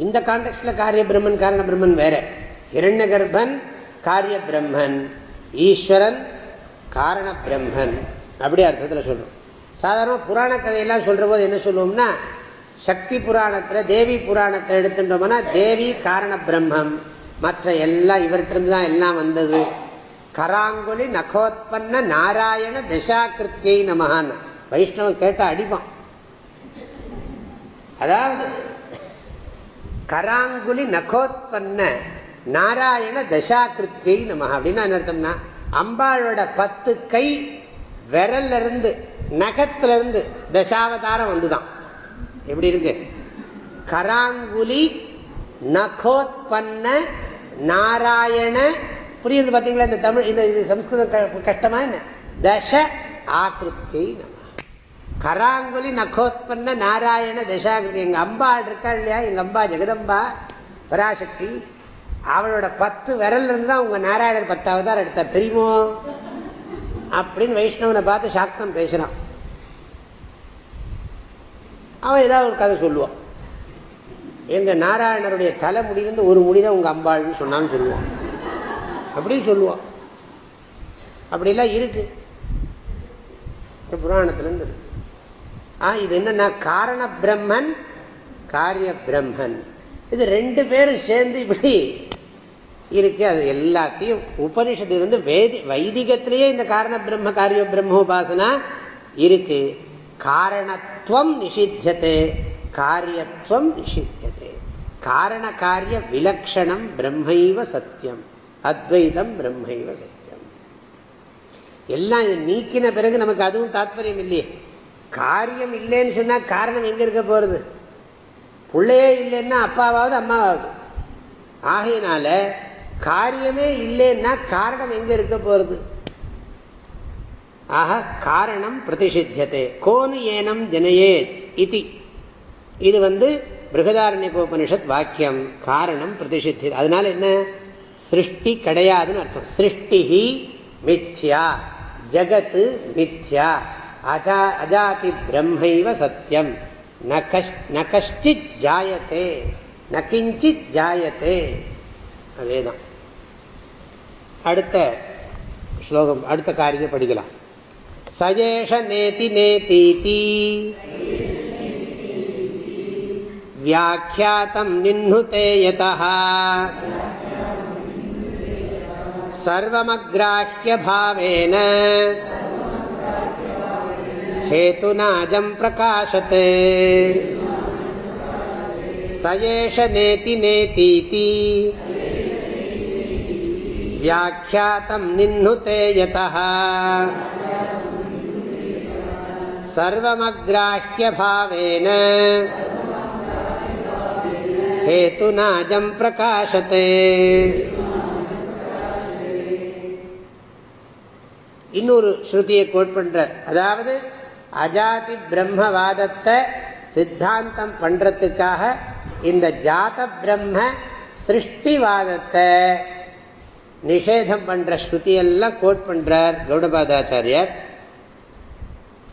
இந்த கான்டெக்ட்ல காரிய பிரம்மன் காரண பிரம்மன் வேற. இரண்ய கர்ப்பன் காரிய பிரம்மன். ஈஸ்வரன் காரண பிரம்மன். அப்படி அர்த்தத்தில் சொல்லுவோம் சாதாரண புராண கதையெல்லாம் சொல்ற போது என்ன சொல்லுவோம்னா சக்தி புராணத்தில் தேவி புராணத்தை எடுத்துட்டோம்னா தேவி காரண பிரம்மம். மற்ற எல்லாம் இவர்கிட்ட தான் எல்லாம் வந்தது. கராங்குலி நகோத்பன்ன நாராயண தசாகிருத்தியை நமகான் வைஷ்ணவன் கேட்ட அடிப்பான். அதாவது கராங்குலி நகோத்பன்ன நாராயண தசாகிருத்தியை நமக அப்படின்னு என்ன அர்த்தம்னா அம்பாளோட பத்து கை விரல்ல இருந்து நகத்துல இருந்து தசாவதாரம் வந்துதான். எப்படி இருக்கு? கராங்குலி நகோத்பன்ன நாராயண புரியுது பார்த்தீங்களா இந்த தமிழ் இந்த இது சம்ஸ்கிருதம் கஷ்டமா என்ன? தச ஆகிருத்தி நம. கராங்குலி நகோத்பன்ன நாராயண தசாகிருதி. எங்கள் அம்பாள் இருக்கா இல்லையா? எங்கள் அம்பா ஜெகதம்பா பராசக்தி. அவளோட பத்து விரல் இருந்து தான் உங்கள் நாராயணர் பத்தாவது எடுத்தார் தெரியுமோ? அப்படின்னு வைஷ்ணவனை பார்த்து சாக்தம் பேசுகிறான் அவன் ஏதாவது ஒரு கதை சொல்லுவான். எங்கள் நாராயணருடைய தலை முடியிலிருந்து ஒரு முடிதான் உங்கள் அம்பாள்னு சொன்னான்னு சொல்லுவான். அப்படின்னு சொல்லுவான் அப்படிலாம் இருக்கு. புராணத்திலேருந்து இருக்கு. ஆ இது என்னன்னா காரண பிரம்மன் காரிய பிரம்மன். இது ரெண்டு பேரும் சேர்ந்து இப்படி இருக்கு. அது எல்லாத்தையும் உபனிஷத்து வந்து வேதி வைதிகத்திலேயே இந்த காரண பிரம்ம காரிய பிரம்மோபாசனா இருக்கு. காரணத்துவம் நிஷித்தியதே. காரியத்துவம் நிஷித்தியதே. காரண காரிய விலக்ஷணம் பிரம்மைவ சத்தியம். அத்வைதம் பிரம்மைவ சத்தியம். எல்லாம் இதை நீக்கின பிறகு நமக்கு அதுவும் தாத்பரியம் இல்லையே. காரியம் இல்லைன்னு சொன்னால் காரணம் எங்கே இருக்க போறது? பிள்ளையே இல்லைன்னா அப்பாவாவது அம்மாவாவது. ஆகையினால காரியமே இல்லைன்னா காரணம் எங்க இருக்க போறது? ஆக காரணம் பிரதிஷித்தியதே. கோனு ஏனம் ஜனயேத் இது. இது வந்து பிருகதாரண்யகோபனிஷத் வாக்கியம். காரணம் பிரதிஷித்தியது. அதனால என்ன? சிருஷ்டி கிடையாதுன்னு அர்த்தம். சிருஷ்டி மித்யா ஜகத்து மித்யா அஜா அஜாதி பிரம்மைவ சத்தியம் ந கஷ்டித் ஜாயத்தே ந கிஞ்சித் ஜாயத்தே. அதேதான். அடுத்த ஸ்லோகம் அடுத்த காரியம் படிக்கலாம். சஜேஷ நேதி நேதீதி. வியாக்கியாத்தம் நின்னுதே யதா सर्वमग्राह्यभावेन। हेतुनाजं प्रकाशते। स एष नेति नेतीति। व्याख्यातं निह्नुते यतः। सर्वमग्राह्यभावेन। हेतुनाजं प्रकाशते। இன்னொரு ஸ்ருதியை கோட் பண்றார் அதாவது அஜாதி பிரம்மவாதத்தை சித்தாந்தம் பண்றதுக்காக இந்த ஜாத பிரம்ம சிருஷ்டிவாதத்தை நிஷேதம் பண்ற ஸ்ருதியெல்லாம் கோட் பண்றார் கௌடபாதாச்சாரியர்.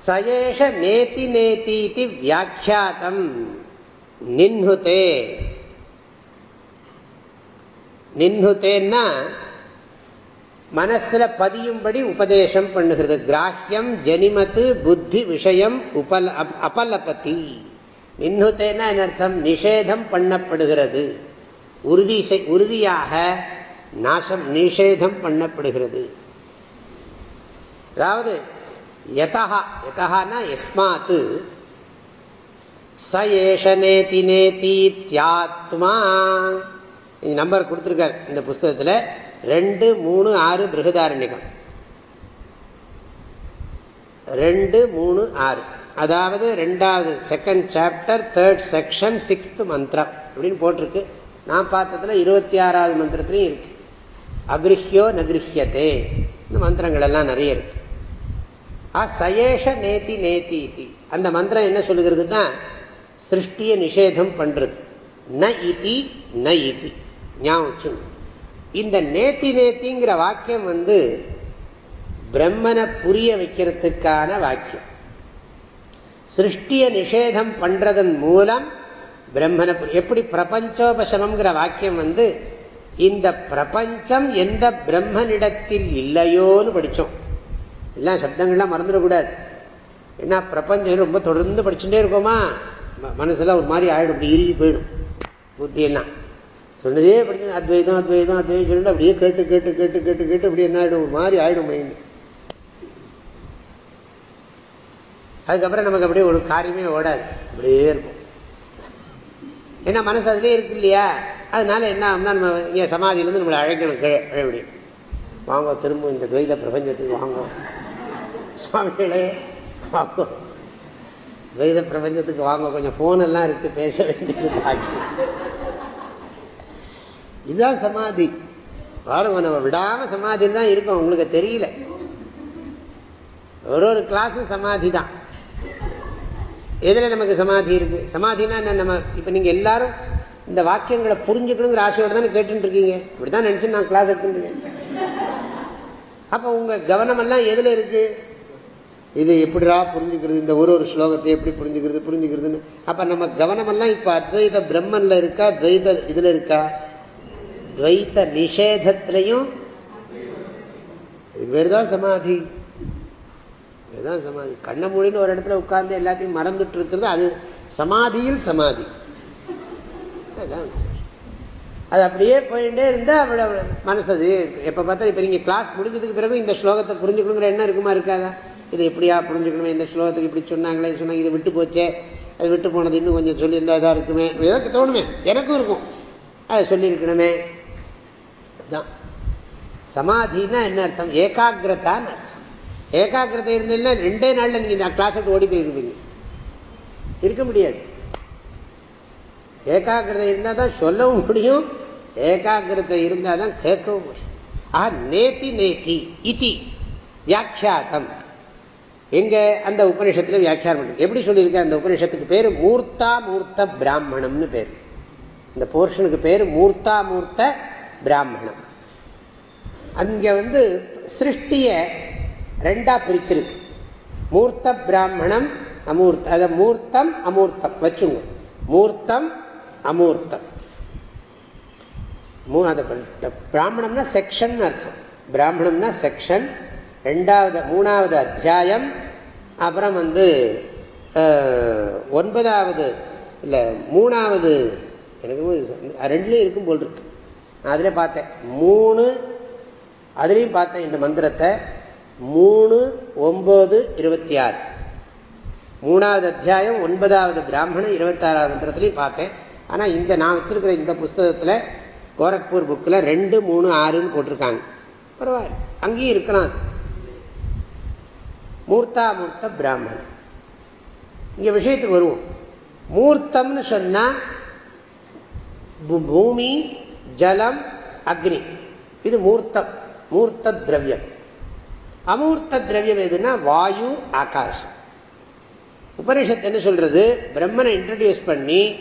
சயேஷ நேத்தி நேத்தி வியாக்கியாத்தம் நின்னுதே. நின்னுதேன்னா மனசில் பதியும்படி உபதேசம் பண்ணுகிறது. கிராஹ்யம் ஜனிமத்து புத்தி விஷயம் உபல அபலபதி. நின்னுத்தேன்னா என்ன அர்த்தம்? நிஷேதம் பண்ணப்படுகிறது. உறுதி உறுதியாக நாசம் நிஷேதம் பண்ணப்படுகிறது. அதாவது யதா யதானா எஸ்மாத்து ச ஏஷ நேதி நேத்தீத்யாத்மா நம்பர் கொடுத்துருக்கார் இந்த புஸ்தகத்தில். ரெண்டு மூணு ஆறு பிருகதாரண்யகம். ரெண்டு மூணு ஆறு. அதாவது ரெண்டாவது second chapter third section sixth மந்திரம் அப்படின்னு போட்டிருக்கு. நான் பார்த்ததுல இருபத்தி ஆறாவது மந்திரத்திலையும் இருக்கு. அகிருஹியோ நகிருஹியதே. இந்த மந்திரங்கள் எல்லாம் நிறைய இருக்கு. ஆ சயேஷ நேத்தி நேத்தி இத்தி அந்த மந்திரம் என்ன சொல்லுகிறதுனா சிருஷ்டியை நிஷேதம் பண்ணுறது ந இதி ந இதி. ஞாபகம் இந்த நேத்தி நேத்திங்கிற வாக்கியம் வந்து பிரம்மனை புரிய வைக்கிறதுக்கான வாக்கியம். சிருஷ்டியை நிஷேதம் பண்ணுறதன் மூலம் பிரம்மனை எப்படி பிரபஞ்சோபசமங்கிற வாக்கியம் வந்து இந்த பிரபஞ்சம் எந்த பிரம்மனிடத்தில் இல்லையோன்னு படித்தோம் எல்லாம் சப்தங்கள்லாம் மறந்துடக்கூடாது. ஏன்னா பிரபஞ்சம் ரொம்ப தொடர்ந்து படிச்சுட்டே இருக்கோமா? மனசில் ஒரு மாதிரி ஆயிடும் இப்படி இறுகி போயிடும். புத்தியெல்லாம். சொன்னதே படிச்சு அத்வைதம் அத்வைதம் அத்வைதம் சொல்லிட்டு அப்படியே கேட்டு கேட்டு கேட்டு கேட்டு கேட்டு அப்படி என்ன ஆகிடும் ஒரு மாதிரி ஆகிடும் மைண்டு அதுக்கப்புறம் நமக்கு அப்படியே ஒரு காரியமே ஓடாது. அப்படியே இருக்கும். ஏன்னா மனசு அதுலேயே இருக்கு இல்லையா? அதனால என்ன ஆகும்னா நம்ம இங்கே சமாதியிலேருந்து நம்மளை அழைக்கணும் கிழ அழைப்படி வாங்க திரும்ப இந்த துவைத பிரபஞ்சத்துக்கு வாங்குவோம் சுவாமிகளே வாங்கும் துவைத பிரபஞ்சத்துக்கு வாங்க. கொஞ்சம் ஃபோன் எல்லாம் பேச வேண்டியது பாக்கி. இதுதான் சமாதி. பாருங்க நம்ம விடாம சமாதி தான் இருக்கோம் உங்களுக்கு தெரியல. ஒரு ஒரு கிளாஸும் சமாதி தான். எதில் நமக்கு சமாதி இருக்கு? சமாதினா என்ன? நம்ம இப்போ நீங்கள் எல்லாரும் இந்த வாக்கியங்களை புரிஞ்சுக்கணுங்கிற ஆசையோடு தானே கேட்டுட்டு இருக்கீங்க இப்படி தான் நினச்சி நான் கிளாஸ் எடுத்துருக்கேன் அப்போ உங்கள் கவனமெல்லாம் எதில் இருக்கு? இது எப்படிடா புரிஞ்சுக்கிறது? இந்த ஒரு ஒரு ஸ்லோகத்தை எப்படி புரிஞ்சுக்கிறது? புரிஞ்சுக்கிறதுன்னு. அப்போ நம்ம கவனமெல்லாம் இப்போ அத்வைத பிரம்மனில் இருக்கா? துவைத இதில் இருக்கா? துவைத்த நிஷேதத்திலையும் இது பேர் தான் சமாதி. இதுதான் சமாதி. கண்ணை மூடின்னு ஒரு இடத்துல உட்கார்ந்து எல்லாத்தையும் மறந்துட்டு இருக்கிறது அது சமாதியில் சமாதி. அது அப்படியே போயிட்டே இருந்தால் அவளை மனசது எப்போ பார்த்தா இப்போ நீங்கள் கிளாஸ் முடிஞ்சதுக்கு பிறகு இந்த ஸ்லோகத்தை புரிஞ்சுக்கணுங்கிற எண்ணம் இருக்குமா இருக்காதா? இது எப்படியா புரிஞ்சுக்கணுமே? இந்த ஸ்லோகத்துக்கு இப்படி சொன்னாங்களே சொன்னாங்க இது விட்டு போச்சே அது விட்டு போனது இன்னும் கொஞ்சம் சொல்லியிருந்தா இதாக இருக்குமே? ஏதோ தோணுமே. எனக்கும் இருக்கும். அதை சொல்லியிருக்கணுமே. தான் சமாதினா என்ன அர்த்தம்? ஏகாகிரதான்னு அர்த்தம். ஏகாகிரதை இருந்ததுன்னா ரெண்டே நாளில் நீங்கள் இந்த கிளாஸ் விட்டு ஓடி போயிருப்பீங்க இருக்க முடியாது. ஏகாகிரதை இருந்தால் தான் சொல்லவும் முடியும். ஏகாகிரதை இருந்தால் தான் கேட்கவும் முடியும். ஆஹா நேத்தி நேத்தி இத்தி வியாக்கியாத்தம் எங்க அந்த உபநிஷத்தில் வியாக்கியானம் பண்ணும் எப்படி சொல்லியிருக்கேன்? அந்த உபநிஷத்துக்கு பேர் மூர்த்தா மூர்த்த பிராமணம்னு பேர். இந்த போர்ஷனுக்கு பேர் மூர்த்தா மூர்த்த பிராமணம். அங்கே வந்து சிருஷ்டியை ரெண்டாக பிரிச்சிருக்கு. மூர்த்த பிராமணம் அமூர்த்த அதை மூர்த்தம் அமூர்த்தம். வச்சுங்க. மூர்த்தம் அமூர்த்தம். பிராமணம்னா செக்ஷன் அர்த்தம். பிராமணம்னா செக்ஷன் ரெண்டாவது மூணாவது அத்தியாயம் அப்புறம் வந்து ஒன்பதாவது இல்லை மூணாவது எனக்கு ரெண்டுலேயும் இருக்கும் போல் இருக்கு. அதிலே பார்த்தேன். மூணு அதுலேயும் பார்த்தேன் இந்த மந்திரத்தை. மூணு ஒம்பது இருபத்தி ஆறு. மூணாவது அத்தியாயம் ஒன்பதாவது பிராமணன் இருபத்தாறாவது மந்திரத்துலையும் பார்த்தேன். ஆனால் இந்த நான் வச்சிருக்கிற இந்த புஸ்தகத்தில் கோரக்பூர் புக்கில் ரெண்டு மூணு ஆறுன்னு போட்டிருக்காங்க. பரவாயில்ல. அங்கேயும் இருக்கலாம். மூர்த்தாமூர்த்த பிராமணன். இங்கே விஷயத்துக்கு வருவோம். மூர்த்தம்னு சொன்னால் பூமி ஜலம் அக்னி. இது மூர்த்தம் மூர்த்த திரவியம் அமூர்த்த திரவியம் எதுனா வாயு ஆகாஷம் உபனிஷத்து என்ன சொல்றது? பிரம்மனை இன்ட்ரடியூஸ் பண்ணி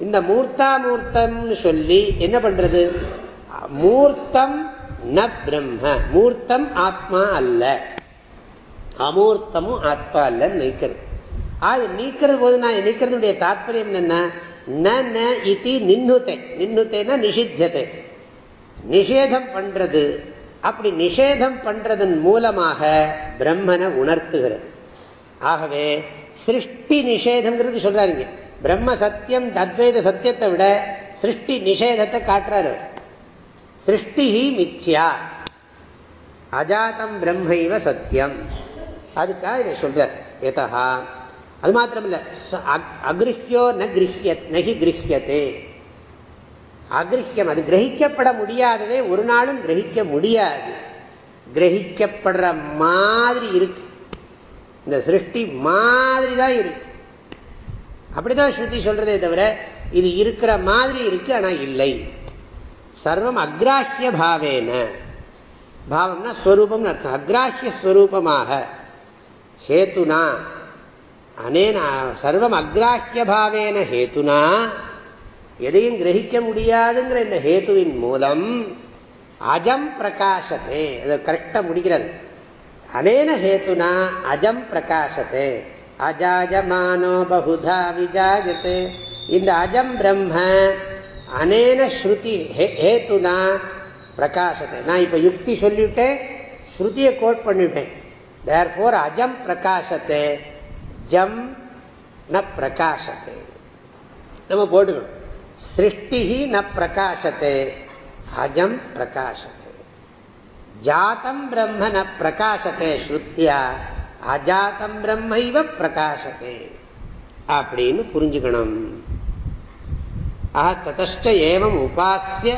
இந்த மூர்த்தாமூர்த்தம்னு சொல்லி என்ன பண்றது? மூர்த்தம் ந பிரம்ம. மூர்த்தம் ஆத்மா அல்ல. அமூர்த்தமும் ஆத்மா அல்லன்னு நீக்கிறது. அது நீக்கிறது போது நான் நீக்கிறதுடைய தாற்பயம் என்ன ந இத்தி நின்னுத்தை நின்னுத்தைனா நிஷித்தியத்தை நிஷேதம் பண்றது. அப்படி நிஷேதம் பண்றதன் மூலமாக பிரம்மனை உணர்த்துகிறது. ஆகவே சிருஷ்டி நிஷேதம்ங்கிறது சொல்றாருங்க. பிரம்ம சத்தியம் அத்வைத சத்தியத்தை விட சிருஷ்டி நிஷேதத்தை காட்டுறாரு சிருஷ்டி மித்யா. அஜாத்தம் பிரம்மைவ சத்தியம். அதுக்காக இதை சொல்றார். எதா அது மாத்திரமில்ல. அகிருஹியோ ந கிரகிய நகி கிரகியத்தே அகிருஹியம் அது கிரகிக்கப்பட முடியாததே ஒரு நாளும் கிரகிக்க முடியாது. கிரகிக்கப்படுற மாதிரி இருக்கு. இந்த சிருஷ்டி மாதிரி தான் இருக்கு. அப்படிதான் ஸ்ருதி சொல்றதே தவிர இது இருக்கிற மாதிரி இருக்கு ஆனால் இல்லை. சர்வம் அக்ராஹிய பாவேன. பாவம்னா ஸ்வரூபம் அர்த்தம். அக்ராஹிய ஸ்வரூபமாக ஹேத்துனா அனேன சர்வம் அக்ராஹிய பாவேன ஹேத்துனா. எதையும் கிரகிக்க முடியாதுங்கிற இந்த ஹேத்துவின் மூலம் அஜம் பிரகாசத்தே அதை கரெக்டாக முடிக்கிறது அனேன ஹேத்துனா அஜம் பிரகாசத்தே அஜாஜமானோ பகுதா விஜாஜத்தே இந்த அஜம் பிரம்ம அனேன ஸ்ருதி ஹேத்துனா பிரகாசத்தை நான் இப்போ யுக்தி சொல்லிவிட்டேன் ஸ்ருதியை கோட் பண்ணிவிட்டேன். தேர் ஃபோர் அஜம் பிரகாசத்தை ஜம் ந பிரகாசத்தை நம்ம போட்டுக்கணும் சிருஷ்டி ந பிரகாசத்தை அஜம் பிரகாசத்தை ஜாத்தம் பிரம்ம ந பிரகாசத்தை ஸ்ருத்தியா அஜாத்தம் பிரம்ம இவ பிரகாசத்தை அப்படின்னு புரிஞ்சுக்கணும் ஆஹா தத்த ஏவம் உபாசிய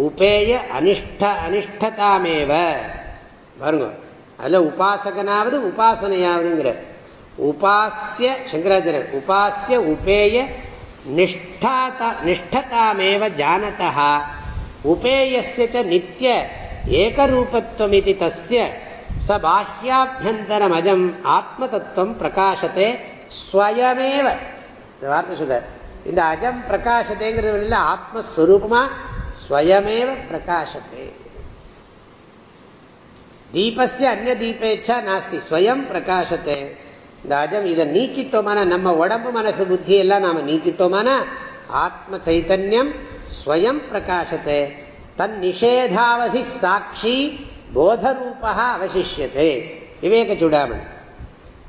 உபேய அனிஷ்ட அனிஷ்டதாமேவ பாருங்க அதில் உபாசகனாவது உபாசனையாவதுங்கிறார் உபாசிய சங்கராச்சாரியர் உபாசிய உபேய நிஷ்டாத நிஷ்டதாமேவ ஜானதா உபேயஸ்ய நித்திய ஏகரூபத்துவமிதி தஸ்ய ச பாஹ்யாபியந்தரமஜம் ஆத்ம தத்துவம் பிரகாசத்தே ஸ்வயமேவ. இந்த வார்த்தை சொல்ற. இந்த அஜம் பிரகாசத்தைங்கிறது இல்லை ஆத்மஸ்வரூபமா ஸ்வயமேவ பிரகாசத்தே தீபஸ்ய அந்நிய தீபேச்சா நாஸ்தி ஸ்வயம் பிரகாசத்தை இந்த அஜம் இதை நீக்கிட்டோமானா? நம்ம உடம்பு மனசு புத்தி எல்லாம் நாம் நீக்கிட்டோமானா? ஆத்ம சைத்தன்யம் ஸ்வயம் பிரகாசத்தை. தன் நிஷேதாவதி சாட்சி போதரூபா அவசிஷியதே விவேக சுடாமணி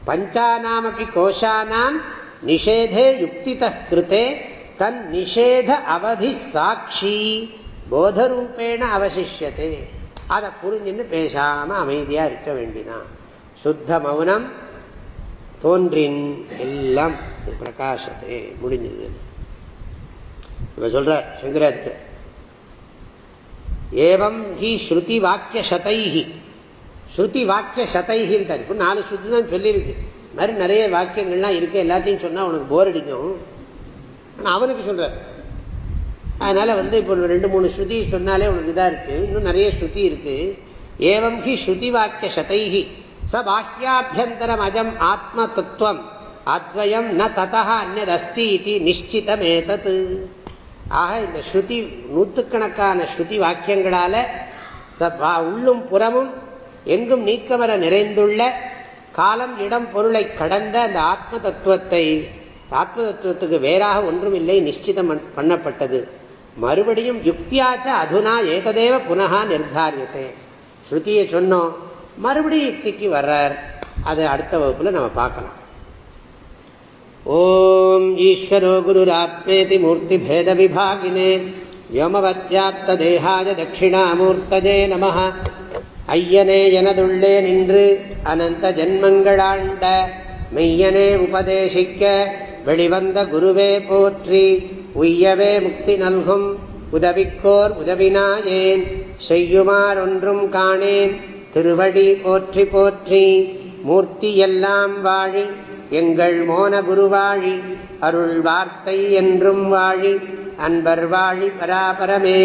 பஞ்சானாமப்பி கோஷானாம் நிஷேதே யுக்தித கிருத்தே. தன் நிஷேத அவதி சாட்சி போதரூபேண அவசிஷியதே அதை புரிஞ்சுன்னு பேசாமல் அமைதியாக இருக்க வேண்டிதான். சுத்த மௌனம் தோன்றின் எல்லாம் பிரகாசத்தை முடிஞ்சது. இப்ப சொல்ற சங்கராச்சாரிய ஏவம் ஹி ஸ்ருதி வாக்கிய சதைஹி. ஸ்ருதி வாக்கிய சதைஹின்றார் இப்போ நாலு ஸ்ருதி தான் சொல்லியிருக்கு. மாதிரி நிறைய வாக்கியங்கள்லாம் இருக்கு. எல்லாத்தையும் சொன்னால் அவனுக்கு போர் அடிக்கும். ஆனால் அவனுக்கு சொல்கிறார் அதனால் வந்து இப்போ ரெண்டு மூணு ஸ்ருதி சொன்னாலே உனக்கு இதாக இருக்குது இன்னும் நிறைய ஸ்ருதி இருக்குது ஏவம் ஹி ஸ்ருதி வாக்கிய சதைஹி. ச பாஹ்யாபியந்தரம் அஜம் ஆத்ம தத்துவம் அத்வயம் ந ததா அந்நதஸ்தி இது நிச்சிதமேதத் ஆக இந்த ஸ்ருதி நூற்றுக்கணக்கான ஸ்ருதி வாக்கியங்களால உள்ளும் புறமும் எங்கும் நீக்கமர நிறைந்துள்ள காலம் இடம் பொருளை கடந்த அந்த ஆத்ம தத்துவத்தை ஆத்ம தத்துவத்துக்கு வேறாக ஒன்றும் இல்லை நிச்சிதம் பண்ணப்பட்டது. மறுபடியும் யுக்தியாச்ச அதுனா ஏததேவ புனகா நிர்தாரியத்தை ஸ்ருதியை சொன்னோம் மறுபடியும் யுக்திக்கு வர்றார். அதை அடுத்த வகுப்புல நம்ம பார்க்கலாம். ஓம் ஈஸ்வரோ குருராத்மேதி மூர்த்திபேதவிபாகினே யோமவத்யாப்தேகாய தட்சிணாமூர்த்ததே நம ஐயனே எனதுள்ளே நின்று அனந்த ஜென்மங்களாண்ட மெய்யனே உபதேசிக்க வெளிவந்த குருவே போற்றி உய்யவே முக்தி நல்கும் உதவிக்கோர் உதவினாயேன் செய்யுமாறொன்றும் காணேன். திருவடி போற்றி போற்றி மூர்த்தி எல்லாம் வாழி எங்கள் மோன குருவாழி அருள் வார்த்தை என்றும் வாழி அன்பர் வாழி பராபரமே.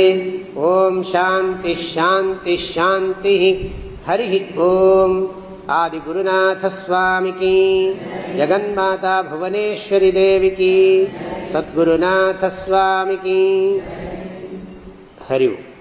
ஓம் சாந்தி ஷாந்தி ஷாந்தி ஹரி ஓம். ஆதி ஜெகன்மாதா புவனேஸ்வரி தேவிக்கு சத்குருநாதஸ்வாமிக்கு ஹரி ஓம்.